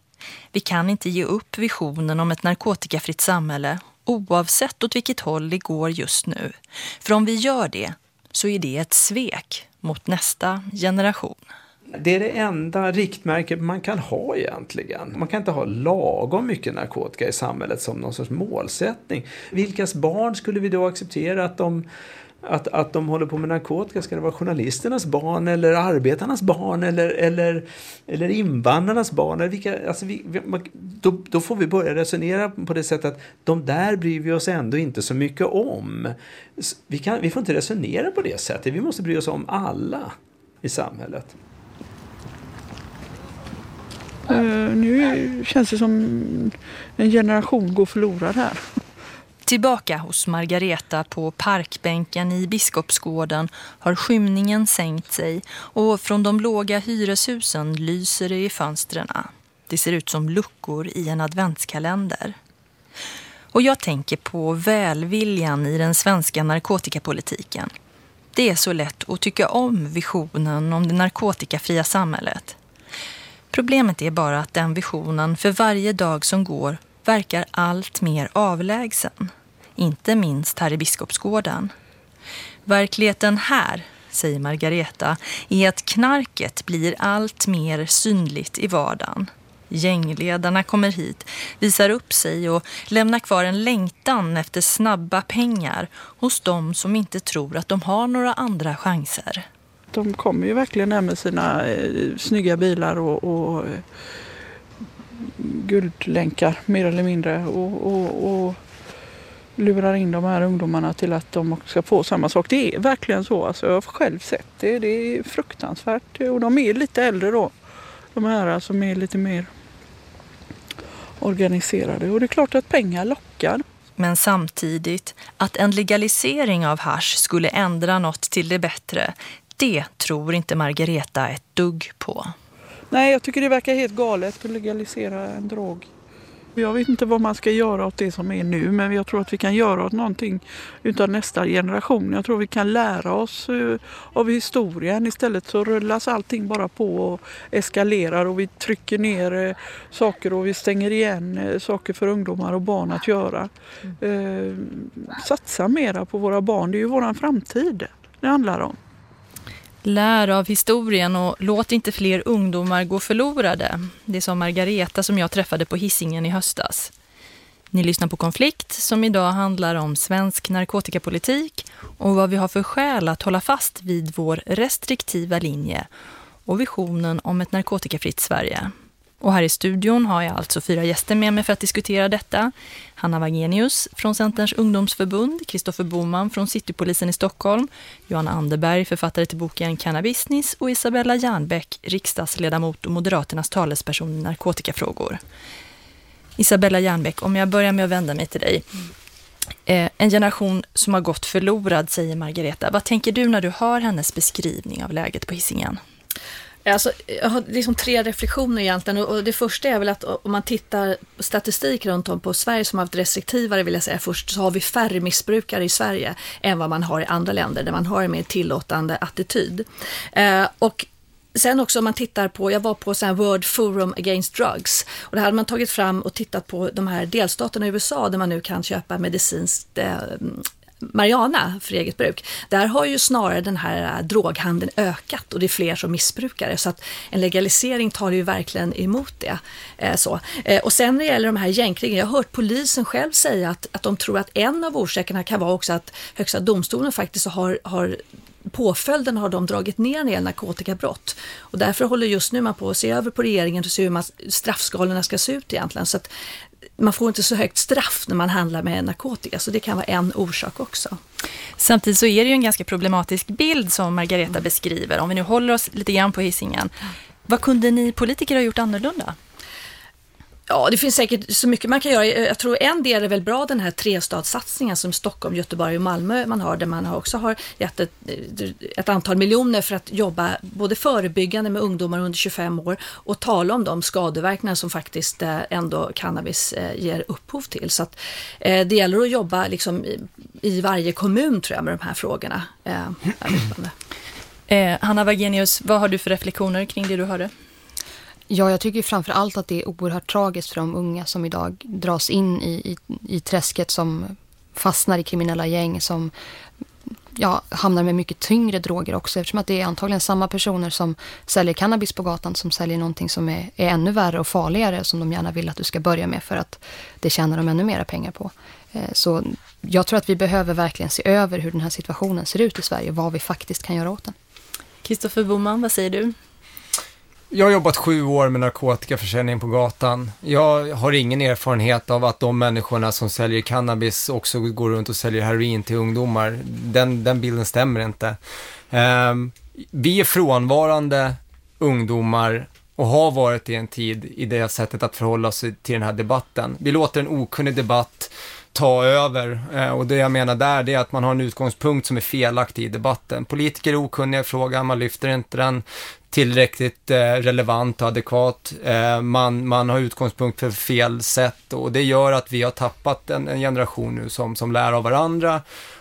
Speaker 1: Vi kan inte ge upp visionen om ett narkotikafritt samhälle oavsett åt vilket håll det går just nu. För om vi gör det så är det ett svek mot nästa generation.
Speaker 32: Det är det enda riktmärket man kan ha egentligen. Man kan inte ha lagom mycket narkotika i samhället som någon sorts målsättning. Vilkas barn skulle vi då acceptera att de att, att de håller på med narkotika? Ska det vara journalisternas barn eller arbetarnas barn eller, eller, eller invandrarnas barn? Eller vilka, alltså vi, då, då får vi börja resonera på det sättet att de där bryr vi oss ändå inte så mycket om. Vi, kan, vi får inte resonera på det sättet. Vi måste bry oss om alla i samhället.
Speaker 22: Uh, nu känns det som en generation går förlorad här.
Speaker 1: Tillbaka hos Margareta på parkbänken i Biskopsgården har skymningen sänkt sig och från de låga hyreshusen lyser det i fönstren. Det ser ut som luckor i en adventskalender. Och jag tänker på välviljan i den svenska narkotikapolitiken. Det är så lätt att tycka om visionen om det narkotikafria samhället. Problemet är bara att den visionen för varje dag som går verkar allt mer avlägsen. Inte minst här i Biskopsgården. Verkligheten här, säger Margareta, är att knarket blir allt mer synligt i vardagen. Gängledarna kommer hit, visar upp sig och lämnar kvar en längtan efter snabba pengar hos de som inte tror att de har några andra chanser.
Speaker 22: De kommer ju verkligen där med sina eh, snygga bilar och, och eh, guldlänkar mer eller mindre och, och, och, lurar in de här ungdomarna till att de ska få samma sak. Det är verkligen så. Alltså, jag har själv sett det. Det är fruktansvärt. Och de är lite äldre då. De här som är lite mer organiserade. Och det är klart att pengar lockar.
Speaker 1: Men samtidigt, att en legalisering av hash skulle ändra något till det bättre, det tror inte Margareta ett dugg på.
Speaker 22: Nej, jag tycker det verkar helt galet att legalisera en drog. Jag vet inte vad man ska göra åt det som är nu men jag tror att vi kan göra åt någonting utav nästa generation. Jag tror vi kan lära oss uh, av historien. Istället så rullas allting bara på och eskalerar och vi trycker ner uh, saker och vi stänger igen uh, saker för ungdomar och barn att göra. satsa mera på våra barn, det är ju våran framtid det handlar om.
Speaker 1: Lär av historien och låt inte fler ungdomar gå förlorade. Det sa Margareta som jag träffade på hissingen i höstas. Ni lyssnar på Konflikt som idag handlar om svensk narkotikapolitik och vad vi har för skäl att hålla fast vid vår restriktiva linje och visionen om ett narkotikafritt Sverige. Och här i studion har jag alltså fyra gäster med mig för att diskutera detta. Hanna Wagenius från Centerns ungdomsförbund, Kristoffer Boman från Citypolisen i Stockholm, Johanna Anderberg, författare till boken Cannabisnis och Isabella Järnbäck, riksdagsledamot och Moderaternas talesperson i narkotikafrågor. Isabella Järnbäck, om jag börjar med att vända mig till dig. Eh, en generation som har gått förlorad, säger Margareta. Vad tänker du när du hör hennes beskrivning av läget på Hisingen?
Speaker 13: Alltså, jag har liksom tre reflektioner egentligen och det första är väl att om man tittar statistik runt om på Sverige som har haft restriktivare vill jag säga först så har vi färre missbrukare i Sverige än vad man har i andra länder där man har en mer tillåtande attityd. Eh, och Sen också om man tittar på, jag var på så här World Forum Against Drugs och det hade man tagit fram och tittat på de här delstaterna i USA där man nu kan köpa medicinskt eh, marijuana för eget bruk. Där har ju snarare den här äh, droghandeln ökat och det är fler som missbrukar det. Så att en legalisering tar ju verkligen emot det. Eh, så. Eh, och sen när det gäller de här gängkrigen, jag har hört polisen själv säga att, att de tror att en av orsakerna kan vara också att Högsta domstolen faktiskt har, har påföljden har de dragit ner när det gäller narkotikabrott. Och därför håller just nu man på att se över på regeringen och se hur man, straffskalorna ska se ut egentligen. Så att man får inte så högt straff när man handlar med narkotika, så det kan vara en orsak också.
Speaker 1: Samtidigt så är det ju en ganska problematisk bild som Margareta beskriver, om vi nu håller oss lite grann på hissingen. Vad kunde ni politiker ha gjort annorlunda?
Speaker 13: Ja, det finns säkert så mycket man kan göra. Jag tror en del är väl bra den här trestadssatsningen som Stockholm, Göteborg och Malmö man har, där man också har gett ett, ett, antal miljoner för att jobba både förebyggande med ungdomar under 25 år och tala om de skadeverkningar som faktiskt eh, ändå cannabis eh, ger upphov till. Så att eh, det gäller att jobba liksom i varje kommun tror jag med de här frågorna. <clears throat>
Speaker 1: Eh, Hanna Wagenius, vad har du för reflektioner kring det du hörde?
Speaker 12: Ja, jag tycker framför allt att det är oerhört tragiskt för de unga som idag dras in i, i, i träsket som fastnar i kriminella gäng som ja, hamnar med mycket tyngre droger också eftersom att det är antagligen samma personer som säljer cannabis på gatan som säljer någonting som är, är ännu värre och farligare som de gärna vill att du ska börja med för att det tjänar de ännu mera pengar på. Eh, så jag tror att vi behöver verkligen se över hur den här situationen ser ut i Sverige och vad vi faktiskt kan göra åt den.
Speaker 1: Kristoffer Boman, vad säger du?
Speaker 16: Jag har jobbat sju år med narkotikaförsäljning på gatan. Jag har ingen erfarenhet av att de människorna som säljer cannabis också går runt och säljer heroin till ungdomar. Den, den bilden stämmer inte. Um, vi är frånvarande ungdomar och har varit i en tid i det sättet att förhålla sig till den här debatten. Vi låter en okunnig debatt ta över. Eh, och det jag menar där, det är att man har en utgångspunkt som är felaktig i debatten. Politiker är okunniga i frågan, man lyfter inte den tillräckligt eh, relevant och adekvat. Eh, man, man har utgångspunkt för fel sätt och det gör att vi har tappat en, en generation nu som, som lär av varandra.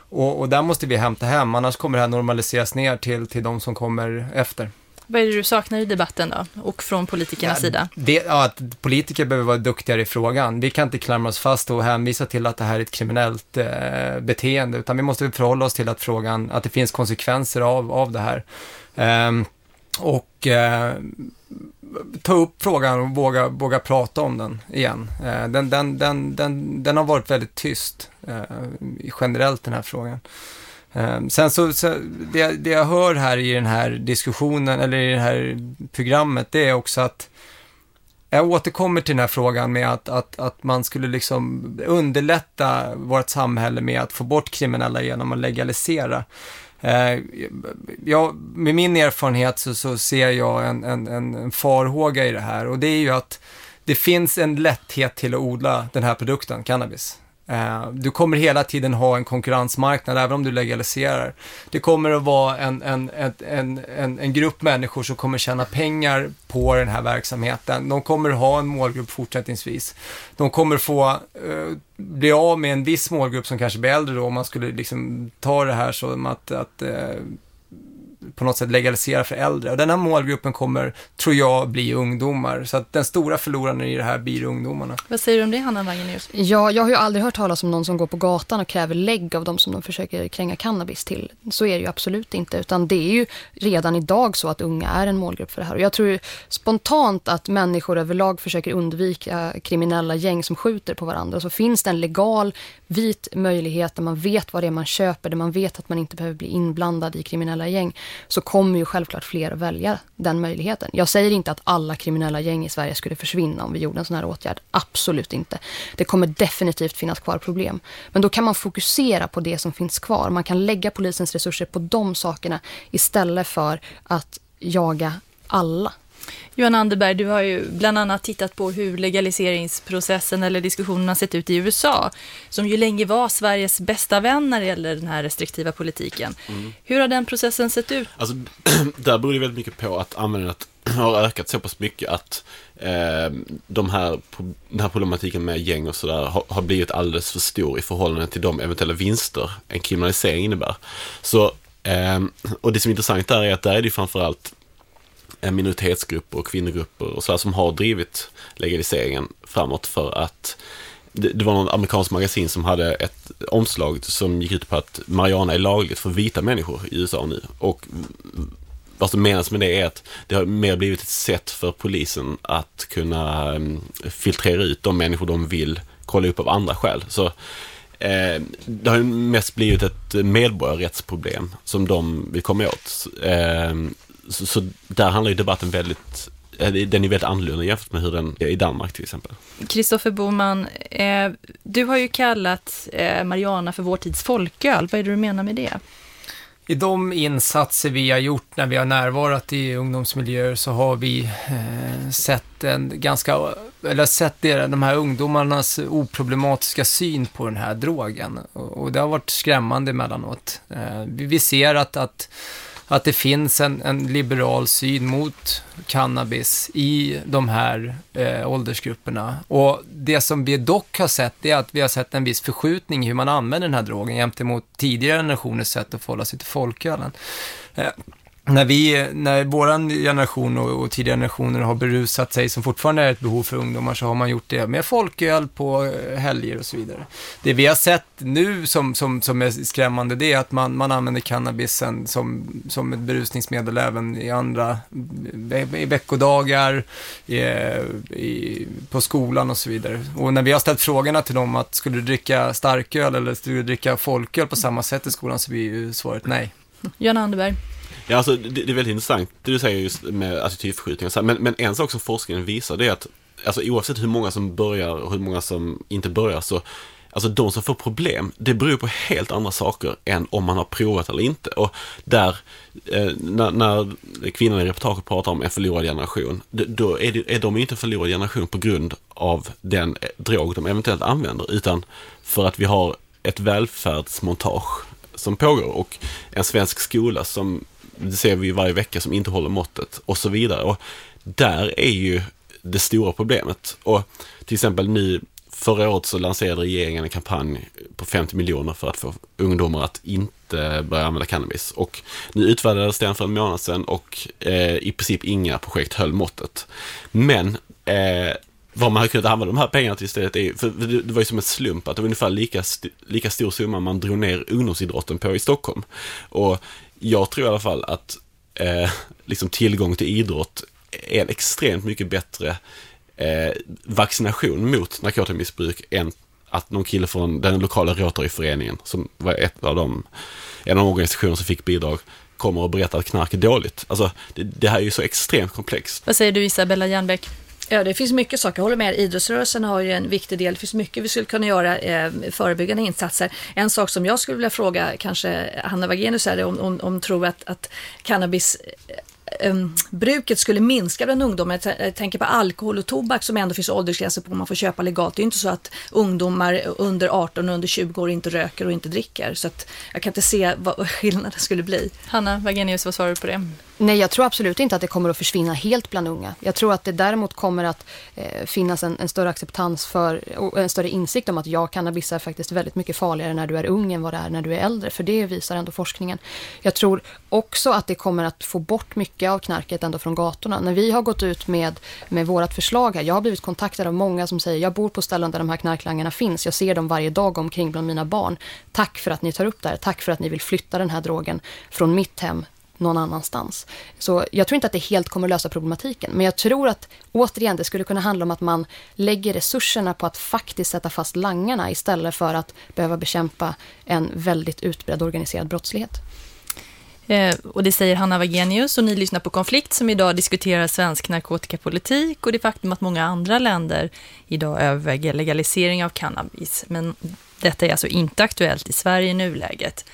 Speaker 16: Och, och där måste vi hämta hem, annars kommer det här normaliseras ner till, till de som kommer efter.
Speaker 1: Vad är det du saknar i debatten då? Och från politikernas
Speaker 16: ja,
Speaker 1: sida?
Speaker 16: Det, ja, att politiker behöver vara duktigare i frågan. Vi kan inte klamra oss fast och hänvisa till att det här är ett kriminellt eh, beteende, utan vi måste förhålla oss till att frågan, att det finns konsekvenser av, av det här. Um, och eh, ta upp frågan och våga, våga prata om den igen. Eh, den, den, den, den, den har varit väldigt tyst eh, generellt den här frågan. Ehm, sen så, så det, det jag hör här i den här diskussionen eller i det här programmet, det är också att jag återkommer till den här frågan med att, att, att man skulle liksom underlätta vårt samhälle med att få bort kriminella genom att legalisera. Eh, jag, med min erfarenhet så, så ser jag en, en, en farhåga i det här och det är ju att det finns en lätthet till att odla den här produkten, cannabis. Eh, du kommer hela tiden ha en konkurrensmarknad även om du legaliserar. Det kommer att vara en, en, en, en, en grupp människor som kommer tjäna pengar på den här verksamheten. De kommer att ha en målgrupp fortsättningsvis. De kommer få eh, bli av med en viss målgrupp som kanske blir äldre då om man skulle liksom ta det här som att, att eh, på något sätt legalisera för äldre. Och den här målgruppen kommer, tror jag, bli ungdomar. Så att den stora förloraren i det här blir ungdomarna.
Speaker 1: Vad säger du om det, Hanna Wagenius?
Speaker 12: Ja, jag har ju aldrig hört talas om någon som går på gatan och kräver lägg av de som de försöker kränga cannabis till. Så är det ju absolut inte, utan det är ju redan idag så att unga är en målgrupp för det här. Och jag tror spontant att människor överlag försöker undvika kriminella gäng som skjuter på varandra. Så finns det en legal, vit möjlighet där man vet vad det är man köper, där man vet att man inte behöver bli inblandad i kriminella gäng så kommer ju självklart fler att välja den möjligheten. Jag säger inte att alla kriminella gäng i Sverige skulle försvinna om vi gjorde en sån här åtgärd. Absolut inte. Det kommer definitivt finnas kvar problem. Men då kan man fokusera på det som finns kvar. Man kan lägga polisens resurser på de sakerna istället för att jaga alla.
Speaker 1: Johan Anderberg, du har ju bland annat tittat på hur legaliseringsprocessen eller diskussionerna sett ut i USA, som ju länge var Sveriges bästa vän när det gäller den här restriktiva politiken. Mm. Hur har den processen sett ut?
Speaker 14: Alltså, <clears throat> där beror det väldigt mycket på att användandet <clears throat> har ökat så pass mycket att eh, de här, den här problematiken med gäng och sådär har, har, blivit alldeles för stor i förhållande till de eventuella vinster en kriminalisering innebär. Så, eh, och det som är intressant där är att där är det framförallt minoritetsgrupper och kvinnogrupper och sådär som har drivit legaliseringen framåt för att det, det var någon amerikansk magasin som hade ett omslag som gick ut på att marijuana är lagligt för vita människor i USA nu. Och vad som menas med det är att det har mer blivit ett sätt för polisen att kunna mm, filtrera ut de människor de vill kolla upp av andra skäl. Så eh, det har ju mest blivit ett medborgarrättsproblem som de vill komma åt. Eh, så, så där handlar ju debatten väldigt den är väldigt annorlunda jämfört med hur den är i Danmark till exempel.
Speaker 1: Kristoffer Boman, eh, du har ju kallat eh, Mariana för vår tids folköl. Vad är det du menar med det?
Speaker 16: I de insatser vi har gjort när vi har närvarat i ungdomsmiljöer så har vi eh, sett en ganska, eller sett det, de här ungdomarnas oproblematiska syn på den här drogen. Och, och det har varit skrämmande emellanåt. Eh, vi, vi ser att, att att det finns en, en liberal syn mot cannabis i de här eh, åldersgrupperna. Och det som vi dock har sett är att vi har sett en viss förskjutning i hur man använder den här drogen jämte mot tidigare generationers sätt att förhålla sig till folkölen. Eh, när vi, när våran generation och, och tidigare generationer har berusat sig, som fortfarande är ett behov för ungdomar, så har man gjort det med folköl på eh, helger och så vidare. Det vi har sett nu som, som, som är skrämmande, det är att man, man använder cannabisen som, som ett berusningsmedel även i andra, i veckodagar, i, i, på skolan och så vidare. Och när vi har ställt frågorna till dem att skulle du dricka starköl eller skulle du dricka folköl på samma sätt i skolan, så blir ju svaret nej.
Speaker 1: Jan Anderberg.
Speaker 14: Ja, alltså det, det, är väldigt intressant det du säger just med attitydförskjutningar. Men, men en sak som forskningen visar det är att alltså, oavsett hur många som börjar och hur många som inte börjar så Alltså de som får problem, det beror på helt andra saker än om man har provat eller inte. Och där, eh, när, när kvinnan i reportaget pratar om en förlorad generation, då är, det, är de inte en förlorad generation på grund av den eh, drog de eventuellt använder, utan för att vi har ett välfärdsmontage som pågår och en svensk skola som det ser vi varje vecka som inte håller måttet och så vidare. Och där är ju det stora problemet. Och till exempel nu Förra året så lanserade regeringen en kampanj på 50 miljoner för att få ungdomar att inte börja använda cannabis. Och nu utvärderades den för en månad sedan och eh, i princip inga projekt höll måttet. Men eh, vad man har kunnat använda de här pengarna till istället är, för det var ju som en slump att det var ungefär lika, st lika stor summa man drog ner ungdomsidrotten på i Stockholm. Och jag tror i alla fall att eh, liksom tillgång till idrott är en extremt mycket bättre eh, vaccination mot narkotikamissbruk än att någon kille från den lokala Rotaryföreningen, som var ett av de, en av de organisationer som fick bidrag, kommer och berättar att knark är dåligt. Alltså, det, det här är ju så extremt komplext.
Speaker 1: Vad säger du Isabella Jernbeck?
Speaker 13: Ja, det finns mycket saker. Jag håller med. Idrottsrörelsen har ju en viktig del. Det finns mycket vi skulle kunna göra eh, förebyggande insatser. En sak som jag skulle vilja fråga kanske Hanna Wagenius är om, om, om tror att, att cannabis um, bruket skulle minska bland ungdomar. Jag tänker på alkohol och tobak som ändå finns åldersgränser på om man får köpa legalt. Det är inte så att ungdomar under 18 och under 20 år inte röker och inte dricker. Så att jag kan inte se vad <laughs> skillnaden skulle bli.
Speaker 1: Hanna Wagenius, vad svarar du på det?
Speaker 12: Nej, jag tror absolut inte att det kommer att försvinna helt bland unga. Jag tror att det däremot kommer att eh, finnas en, en, större acceptans för och en större insikt om att ja, cannabis är faktiskt väldigt mycket farligare när du är ung än vad det är när du är äldre. För det visar ändå forskningen. Jag tror också att det kommer att få bort mycket av knarket ändå från gatorna. När vi har gått ut med, med vårt förslag här, jag har blivit kontaktad av många som säger jag bor på ställen där de här knarklangarna finns. Jag ser dem varje dag omkring bland mina barn. Tack för att ni tar upp det här. Tack för att ni vill flytta den här drogen från mitt hem någon annanstans. Så jag tror inte att det helt kommer lösa problematiken. Men jag tror att återigen, det skulle kunna handla om att man lägger resurserna på att faktiskt sätta fast langarna istället för att behöva bekämpa en väldigt utbredd organiserad brottslighet.
Speaker 1: Eh, och det säger Hanna Wagenius och ni lyssnar på Konflikt som idag diskuterar svensk narkotikapolitik och det faktum att många andra länder idag överväger legalisering av cannabis. Men detta är alltså inte aktuellt i Sverige i nuläget.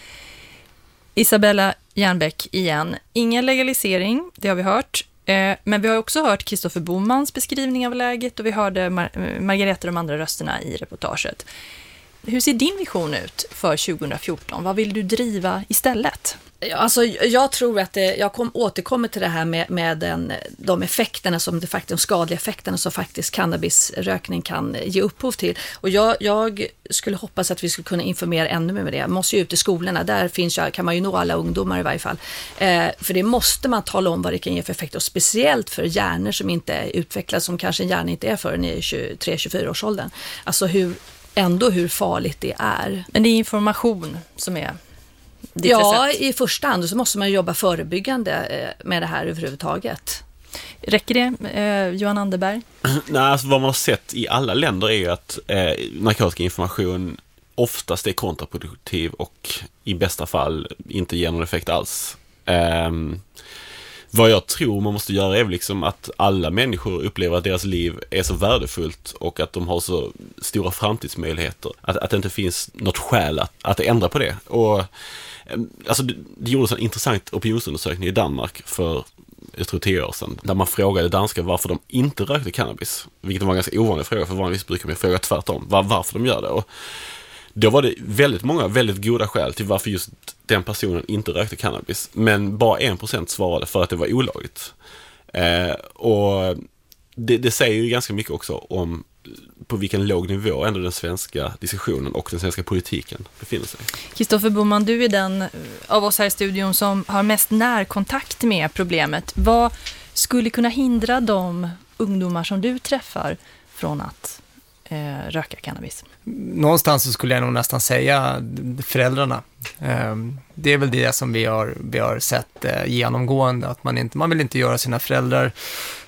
Speaker 1: Isabella Jernbeck igen. Ingen legalisering, det har vi hört. Eh, men vi har också hört Kristoffer Bomans beskrivning av läget och vi hörde Mar Margareta och de andra rösterna i reportaget. Hur ser din vision ut för 2014? Vad vill du driva istället?
Speaker 13: Alltså, jag tror att det, jag kom, återkommer till det här med, med den, de effekterna som de facto, de skadliga effekterna som faktiskt cannabisrökning kan ge upphov till. Och jag, jag skulle hoppas att vi skulle kunna informera ännu mer med det. Man måste ju ut i skolorna, där finns, kan man ju nå alla ungdomar i varje fall. Eh, för det måste man tala om vad det kan ge för effekter, och speciellt för hjärnor som inte är utvecklade, som kanske en hjärna inte är förrän i 23-24 års åldern. Alltså hur, ändå hur farligt det är.
Speaker 1: Men det är information som är
Speaker 13: Ja, recept. i första hand så måste man jobba förebyggande eh, med det här överhuvudtaget.
Speaker 1: Räcker det, eh, Johan Anderberg? <clears throat>
Speaker 14: Nej, alltså vad man har sett i alla länder är att eh, narkotika information oftast är kontraproduktiv och i bästa fall inte ger någon effekt alls. Eh, vad jag tror man måste göra är liksom att alla människor upplever att deras liv är så värdefullt och att de har så stora framtidsmöjligheter. Att, att det inte finns något skäl att, att ändra på det. Och eh, alltså det, det gjordes en intressant opinionsundersökning i Danmark för jag tror tio år sedan, där man frågade danskar varför de inte rökte cannabis. Vilket var en ganska ovanlig fråga, för vanligtvis brukar man fråga tvärtom, var, varför de gör det. Och då var det väldigt många väldigt goda skäl till varför just den personen inte rökte cannabis. Men bara en procent svarade för att det var olagligt. Eh, och det, det, säger ju ganska mycket också om på vilken låg nivå ändå den svenska diskussionen och den svenska politiken befinner sig.
Speaker 1: Kristoffer Boman, du är den av oss här i studion som har mest närkontakt med problemet. Vad skulle kunna hindra de ungdomar som du träffar från att eh, röka cannabis?
Speaker 16: Någonstans så skulle jag nog nästan säga föräldrarna. Eh, det är väl det som vi har, vi har sett eh, genomgående, att man, inte, man vill inte göra sina föräldrar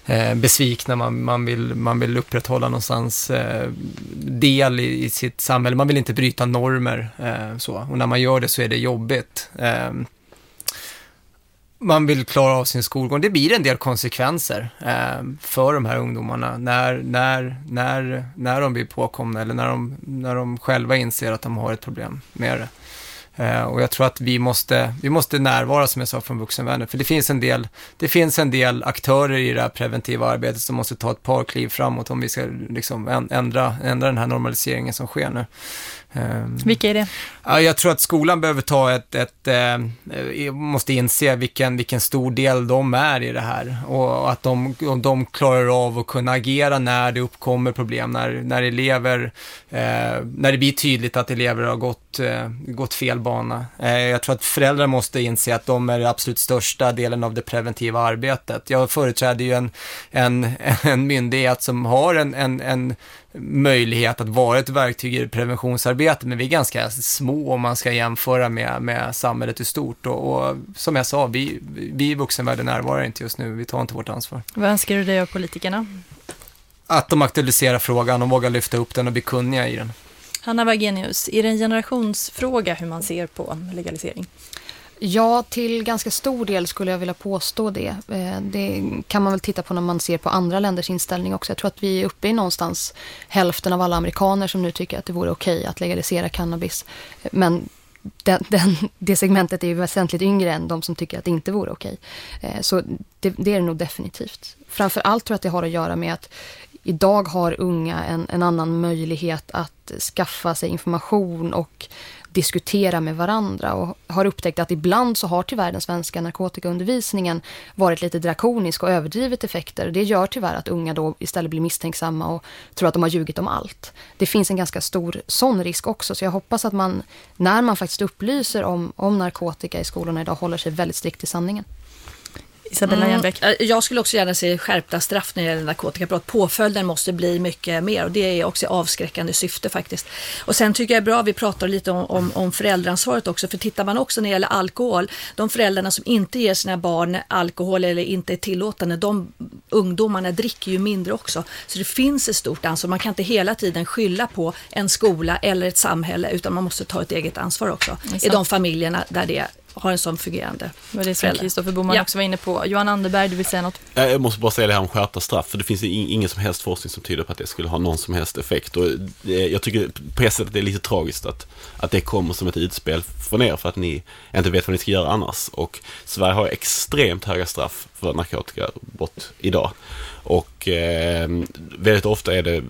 Speaker 16: eh, besvikna, man, man, vill, man vill upprätthålla någonstans eh, del i, i, sitt samhälle, man vill inte bryta normer. Eh, så. Och när man gör det så är det jobbigt. Ehm, man vill klara av sin skolgång. Det blir en del konsekvenser eh, för de här ungdomarna när, när, när, när de blir påkomna eller när de, när de själva inser att de har ett problem med det. Eh, och jag tror att vi måste, vi måste närvara, som jag sa, från vuxenvärlden. För det finns, en del, det finns en del aktörer i det här preventiva arbetet som måste ta ett par kliv framåt om vi ska liksom ändra, ändra den här normaliseringen som sker nu.
Speaker 1: Ehm, Vilka är det?
Speaker 16: jag tror att skolan behöver ta ett, ett eh, måste inse vilken, vilken stor del de är i det här och att de, de klarar av att kunna agera när det uppkommer problem, när, när elever, eh, när det blir tydligt att elever har gått, eh, gått fel bana. Jag tror att föräldrar måste inse att de är den absolut största delen av det preventiva arbetet. Jag företräder ju en, en, <laughs> en myndighet som har en, en, en möjlighet att vara ett verktyg i preventionsarbetet, men vi är ganska små om man ska jämföra med, med samhället i stort. Och, och som jag sa, vi, vi i vuxenvärlden närvarar inte just nu, vi tar inte vårt ansvar.
Speaker 1: Vad önskar du dig av politikerna?
Speaker 16: Att de aktualiserar frågan och vågar lyfta upp den och bli kunniga i den.
Speaker 1: Hanna Wagenius, är det en generationsfråga hur man ser på legalisering?
Speaker 12: Ja, till ganska stor del skulle jag vilja påstå det. Eh, det kan man väl titta på när man ser på andra länders inställning också. Jag tror att vi är uppe i någonstans hälften av alla amerikaner som nu tycker att det vore okej att legalisera cannabis. Men den, den, <laughs> det segmentet är ju väsentligt yngre än de som tycker att det inte vore okej. Okay. så det, det är det nog definitivt. Framför allt tror jag att det har att göra med att idag har unga en, en annan möjlighet att skaffa sig information och diskutera med varandra och har upptäckt att ibland så har tyvärr den svenska narkotikaundervisningen varit lite drakonisk och överdrivet effekter. Det gör tyvärr att unga då istället blir misstänksamma och tror att de har ljugit om allt. Det finns en ganska stor sån risk också, så jag hoppas att man när man faktiskt upplyser om, om narkotika i skolorna idag håller sig väldigt strikt till sanningen.
Speaker 1: Isabella mm.
Speaker 13: Jag skulle också gärna se skärpta straff när det gäller narkotikabrott. Påföljden måste bli mycket mer och det är också avskräckande syfte faktiskt. Och sen tycker jag det är bra att vi pratar lite om, om, om föräldraansvaret också, för tittar man också när det gäller alkohol, de föräldrarna som inte ger sina barn alkohol eller inte är tillåtande, de ungdomarna dricker ju mindre också. Så det finns ett stort ansvar. Man kan inte hela tiden skylla på en skola eller ett samhälle, utan man måste ta ett eget ansvar också i de familjerna där det har en sån fungerande
Speaker 1: Det var det som Kristoffer Boman ja. också var inne på. Johan Anderberg, du vill säga något?
Speaker 14: Jag måste bara säga det här om skärpta straff, för det finns ingen som helst forskning som tyder på att det skulle ha någon som helst effekt. Och jag tycker på ett sätt att det är lite tragiskt att, att det kommer som ett utspel från er för att ni inte vet vad ni ska göra annars. Och Sverige har extremt höga straff för narkotikabrott idag. Och eh, väldigt ofta är det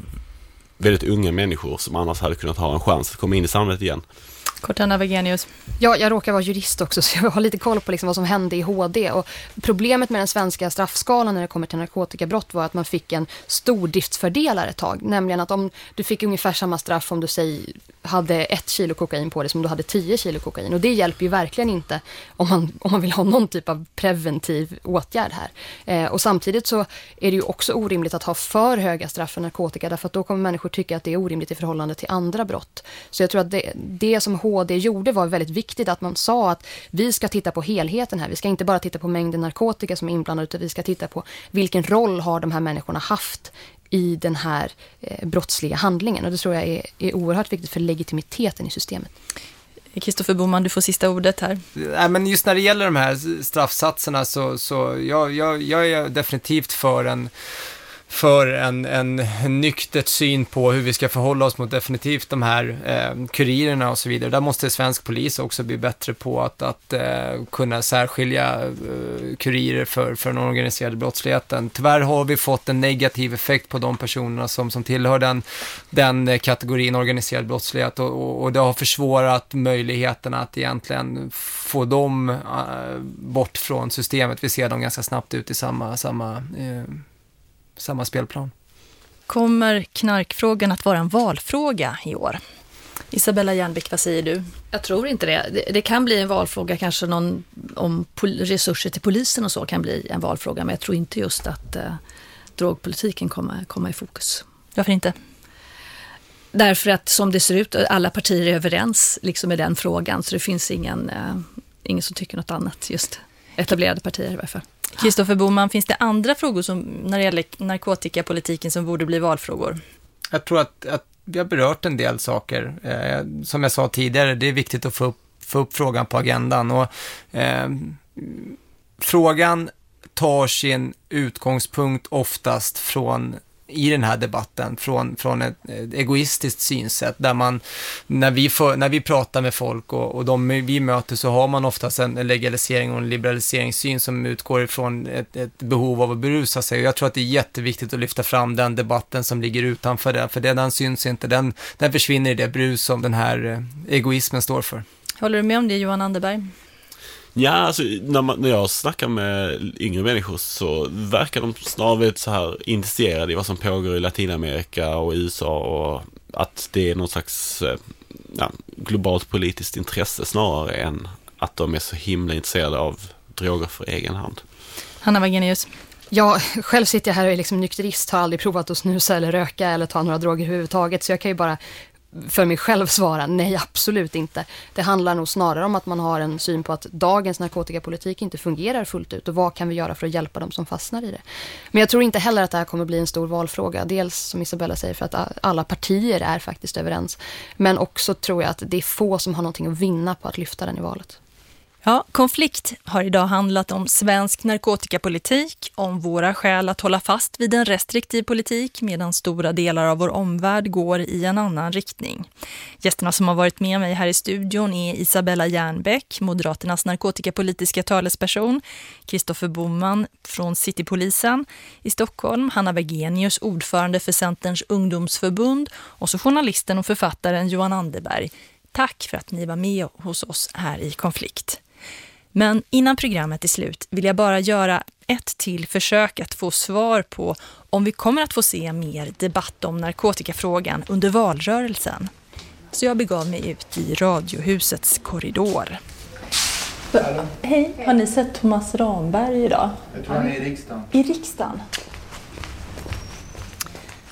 Speaker 14: väldigt unga människor som annars hade kunnat ha en chans att komma in i samhället igen.
Speaker 1: Cortana Wegenius.
Speaker 12: Ja, jag råkar vara jurist också <laughs> så jag har lite koll på liksom vad som hände i HD. Och problemet med den svenska straffskalan när det kommer till narkotikabrott var att man fick en stordriftsfördelar ett tag. Nämligen att om du fick ungefär samma straff om du säg, hade ett kilo kokain på dig som du hade tio kilo kokain. Och det hjälper ju verkligen inte om man, om man vill ha någon typ av preventiv åtgärd här. Eh, och samtidigt så är det ju också orimligt att ha för höga straff för narkotika därför att då kommer människor tycka att det är orimligt i förhållande till andra brott. Så jag tror att det, det som HD gjorde var väldigt viktigt att man sa att vi ska titta på helheten här. Vi ska inte bara titta på mängden narkotika som är inblandad utan vi ska titta på vilken roll har de här människorna haft i den här eh, brottsliga handlingen. Och det tror jag är, är oerhört viktigt för legitimiteten i systemet.
Speaker 1: Kristoffer Boman, du får sista ordet här.
Speaker 16: Nej, men just när det gäller de här straffsatserna så, så jag, jag, jag är definitivt för en för en, en nyktert syn på hur vi ska förhålla oss mot definitivt de här eh, kurirerna och så vidare. Där måste svensk polis också bli bättre på att, att eh, kunna särskilja eh, kurirer för, för den organiserade brottsligheten. Tyvärr har vi fått en negativ effekt på de personerna som, som tillhör den, den kategorin organiserad brottslighet och, och, och det har försvårat möjligheterna att egentligen få dem eh, bort från systemet. Vi ser dem ganska snabbt ut i samma, samma eh, samma spelplan.
Speaker 1: Kommer knarkfrågan att vara en valfråga i år? Isabella Jernbeck, vad säger du?
Speaker 13: Jag tror inte det. det. det. kan bli en valfråga, kanske någon om resurser till polisen och så kan bli en valfråga, men jag tror inte just att eh, drogpolitiken kommer komma i fokus.
Speaker 1: Varför inte?
Speaker 13: Därför att som det ser ut, alla partier är överens liksom i den frågan, så det finns ingen, eh, ingen som tycker något annat, just etablerade partier i varje fall.
Speaker 1: Kristoffer Boman, finns det andra frågor som, när det gäller narkotikapolitiken som borde bli valfrågor?
Speaker 16: Jag tror att, att vi har berört en del saker. Eh, som jag sa tidigare, det är viktigt att få upp, få upp frågan på agendan. Och, eh, frågan tar sin utgångspunkt oftast från i den här debatten från, från ett, ett egoistiskt synsätt där man, när vi, för, när vi pratar med folk och, och de vi möter så har man oftast en legalisering och en liberaliseringssyn som utgår ifrån ett, ett behov av att berusa sig. Och jag tror att det är jätteviktigt att lyfta fram den debatten som ligger utanför det, för det, den syns inte, den, den försvinner i det brus som den här eh, egoismen står för.
Speaker 1: Håller du med om det Johan Anderberg?
Speaker 14: Ja, alltså när, man, när jag snackar med yngre människor så verkar de snarare så här intresserade i vad som pågår i Latinamerika och USA och att det är någon slags eh, ja, globalt politiskt intresse snarare än att de är så himla intresserade av droger för egen hand.
Speaker 1: Hanna Wagenius.
Speaker 12: Ja, själv sitter jag här och är liksom nykterist, har aldrig provat att snusa eller röka eller ta några droger överhuvudtaget, så jag kan ju bara för mig själv svara nej, absolut inte. Det handlar nog snarare om att man har en syn på att dagens narkotikapolitik inte fungerar fullt ut och vad kan vi göra för att hjälpa dem som fastnar i det. Men jag tror inte heller att det här kommer bli en stor valfråga. Dels som Isabella säger för att alla partier är faktiskt överens. Men också tror jag att det är få som har någonting att vinna på att lyfta den i valet.
Speaker 1: Ja, konflikt har idag handlat om svensk narkotikapolitik, om våra skäl att hålla fast vid en restriktiv politik medan stora delar av vår omvärld går i en annan riktning. Gästerna som har varit med mig här i studion är Isabella Jernbäck, Moderaternas narkotikapolitiska talesperson, Kristoffer Boman från Citypolisen i Stockholm, Hanna Wegenius, ordförande för Centerns ungdomsförbund och så journalisten och författaren Johan Anderberg. Tack för att ni var med hos oss här i Konflikt. Men innan programmet är slut vill jag bara göra ett till försök att få svar på om vi kommer att få se mer debatt om narkotikafrågan under valrörelsen. Så jag begav mig ut i Radiohusets korridor. Hej, har ni sett Thomas Ramberg idag?
Speaker 33: Jag tror han är i riksdagen.
Speaker 1: I riksdagen?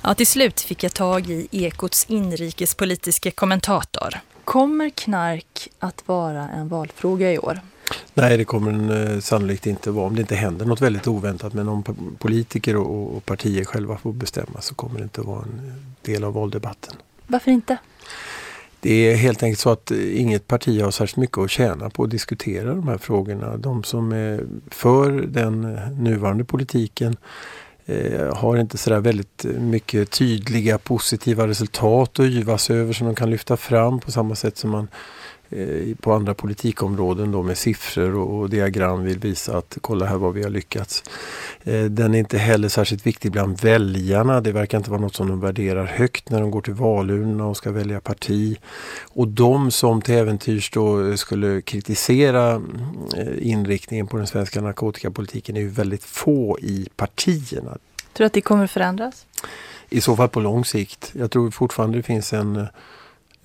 Speaker 1: Ja, till slut fick jag tag i Ekots inrikespolitiska kommentator. Kommer knark att vara en valfråga i år?
Speaker 34: Nej, det kommer den eh, sannolikt inte vara. Om det inte händer något väldigt oväntat. Men om politiker och, och partier själva får bestämma så kommer det inte vara en del av valdebatten.
Speaker 1: Varför inte?
Speaker 34: Det är helt enkelt så att inget parti har särskilt mycket att tjäna på att diskutera de här frågorna. De som är för den nuvarande politiken eh, har inte sådär väldigt mycket tydliga positiva resultat att yvas över som de kan lyfta fram på samma sätt som man Eh, på andra politikområden då med siffror och, diagram vill visa att kolla här vad vi har lyckats. Eh, den är inte heller särskilt viktig bland väljarna. Det verkar inte vara något som de värderar högt när de går till valurnorna och ska välja parti. Och de som till äventyrs då skulle kritisera eh, inriktningen på den svenska narkotikapolitiken är ju väldigt få i partierna. Tror
Speaker 1: du att det kommer förändras?
Speaker 34: I så fall på lång sikt. Jag tror fortfarande det finns en Eh,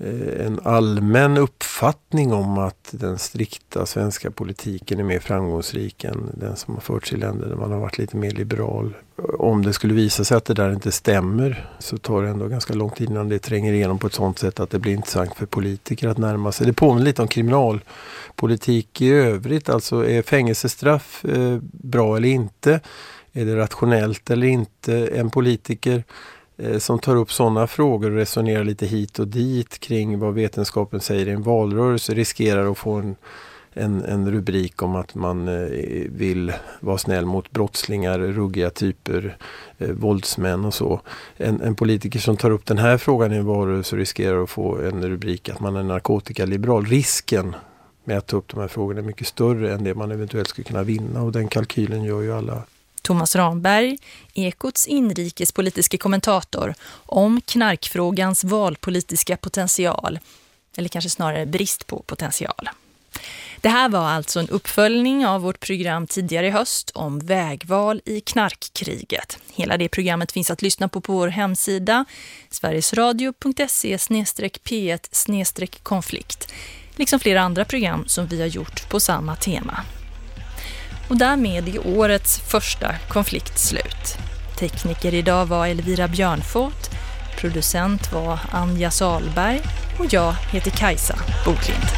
Speaker 34: Eh, en allmän uppfattning om att den strikta svenska politiken är mer framgångsrik än den som har förts i länder där man har varit lite mer liberal. Om det skulle visa sig att det där inte stämmer så tar det ändå ganska lång tid innan det tränger igenom på ett sådant sätt att det blir intressant för politiker att närma sig. Det påminner lite om kriminalpolitik i övrigt. Alltså är fängelsestraff eh, bra eller inte? Är det rationellt eller inte? En politiker Eh, som tar upp sådana frågor och resonerar lite hit och dit kring vad vetenskapen säger i en valrörelse riskerar att få en, en, en rubrik om att man eh, vill vara snäll mot brottslingar, ruggiga typer, eh, våldsmän och så. En, en, politiker som tar upp den här frågan i en valrörelse riskerar att få en rubrik att man är narkotikaliberal. Risken med att ta upp de här frågorna är mycket större än det man eventuellt skulle kunna vinna och den kalkylen gör ju alla
Speaker 1: Thomas Ramberg, Ekots inrikespolitiska kommentator, om knarkfrågans valpolitiska potential, eller kanske snarare brist på potential. Det här var alltså en uppföljning av vårt program tidigare i höst om vägval i knarkkriget. Hela det programmet finns att lyssna på på vår hemsida sverigesradio.se p1 konflikt liksom flera andra program som vi har gjort på samma tema. Och därmed är årets första konflikt slut. Tekniker idag var Elvira Björnfot, producent var Anja Salberg och jag heter Kajsa Boklint.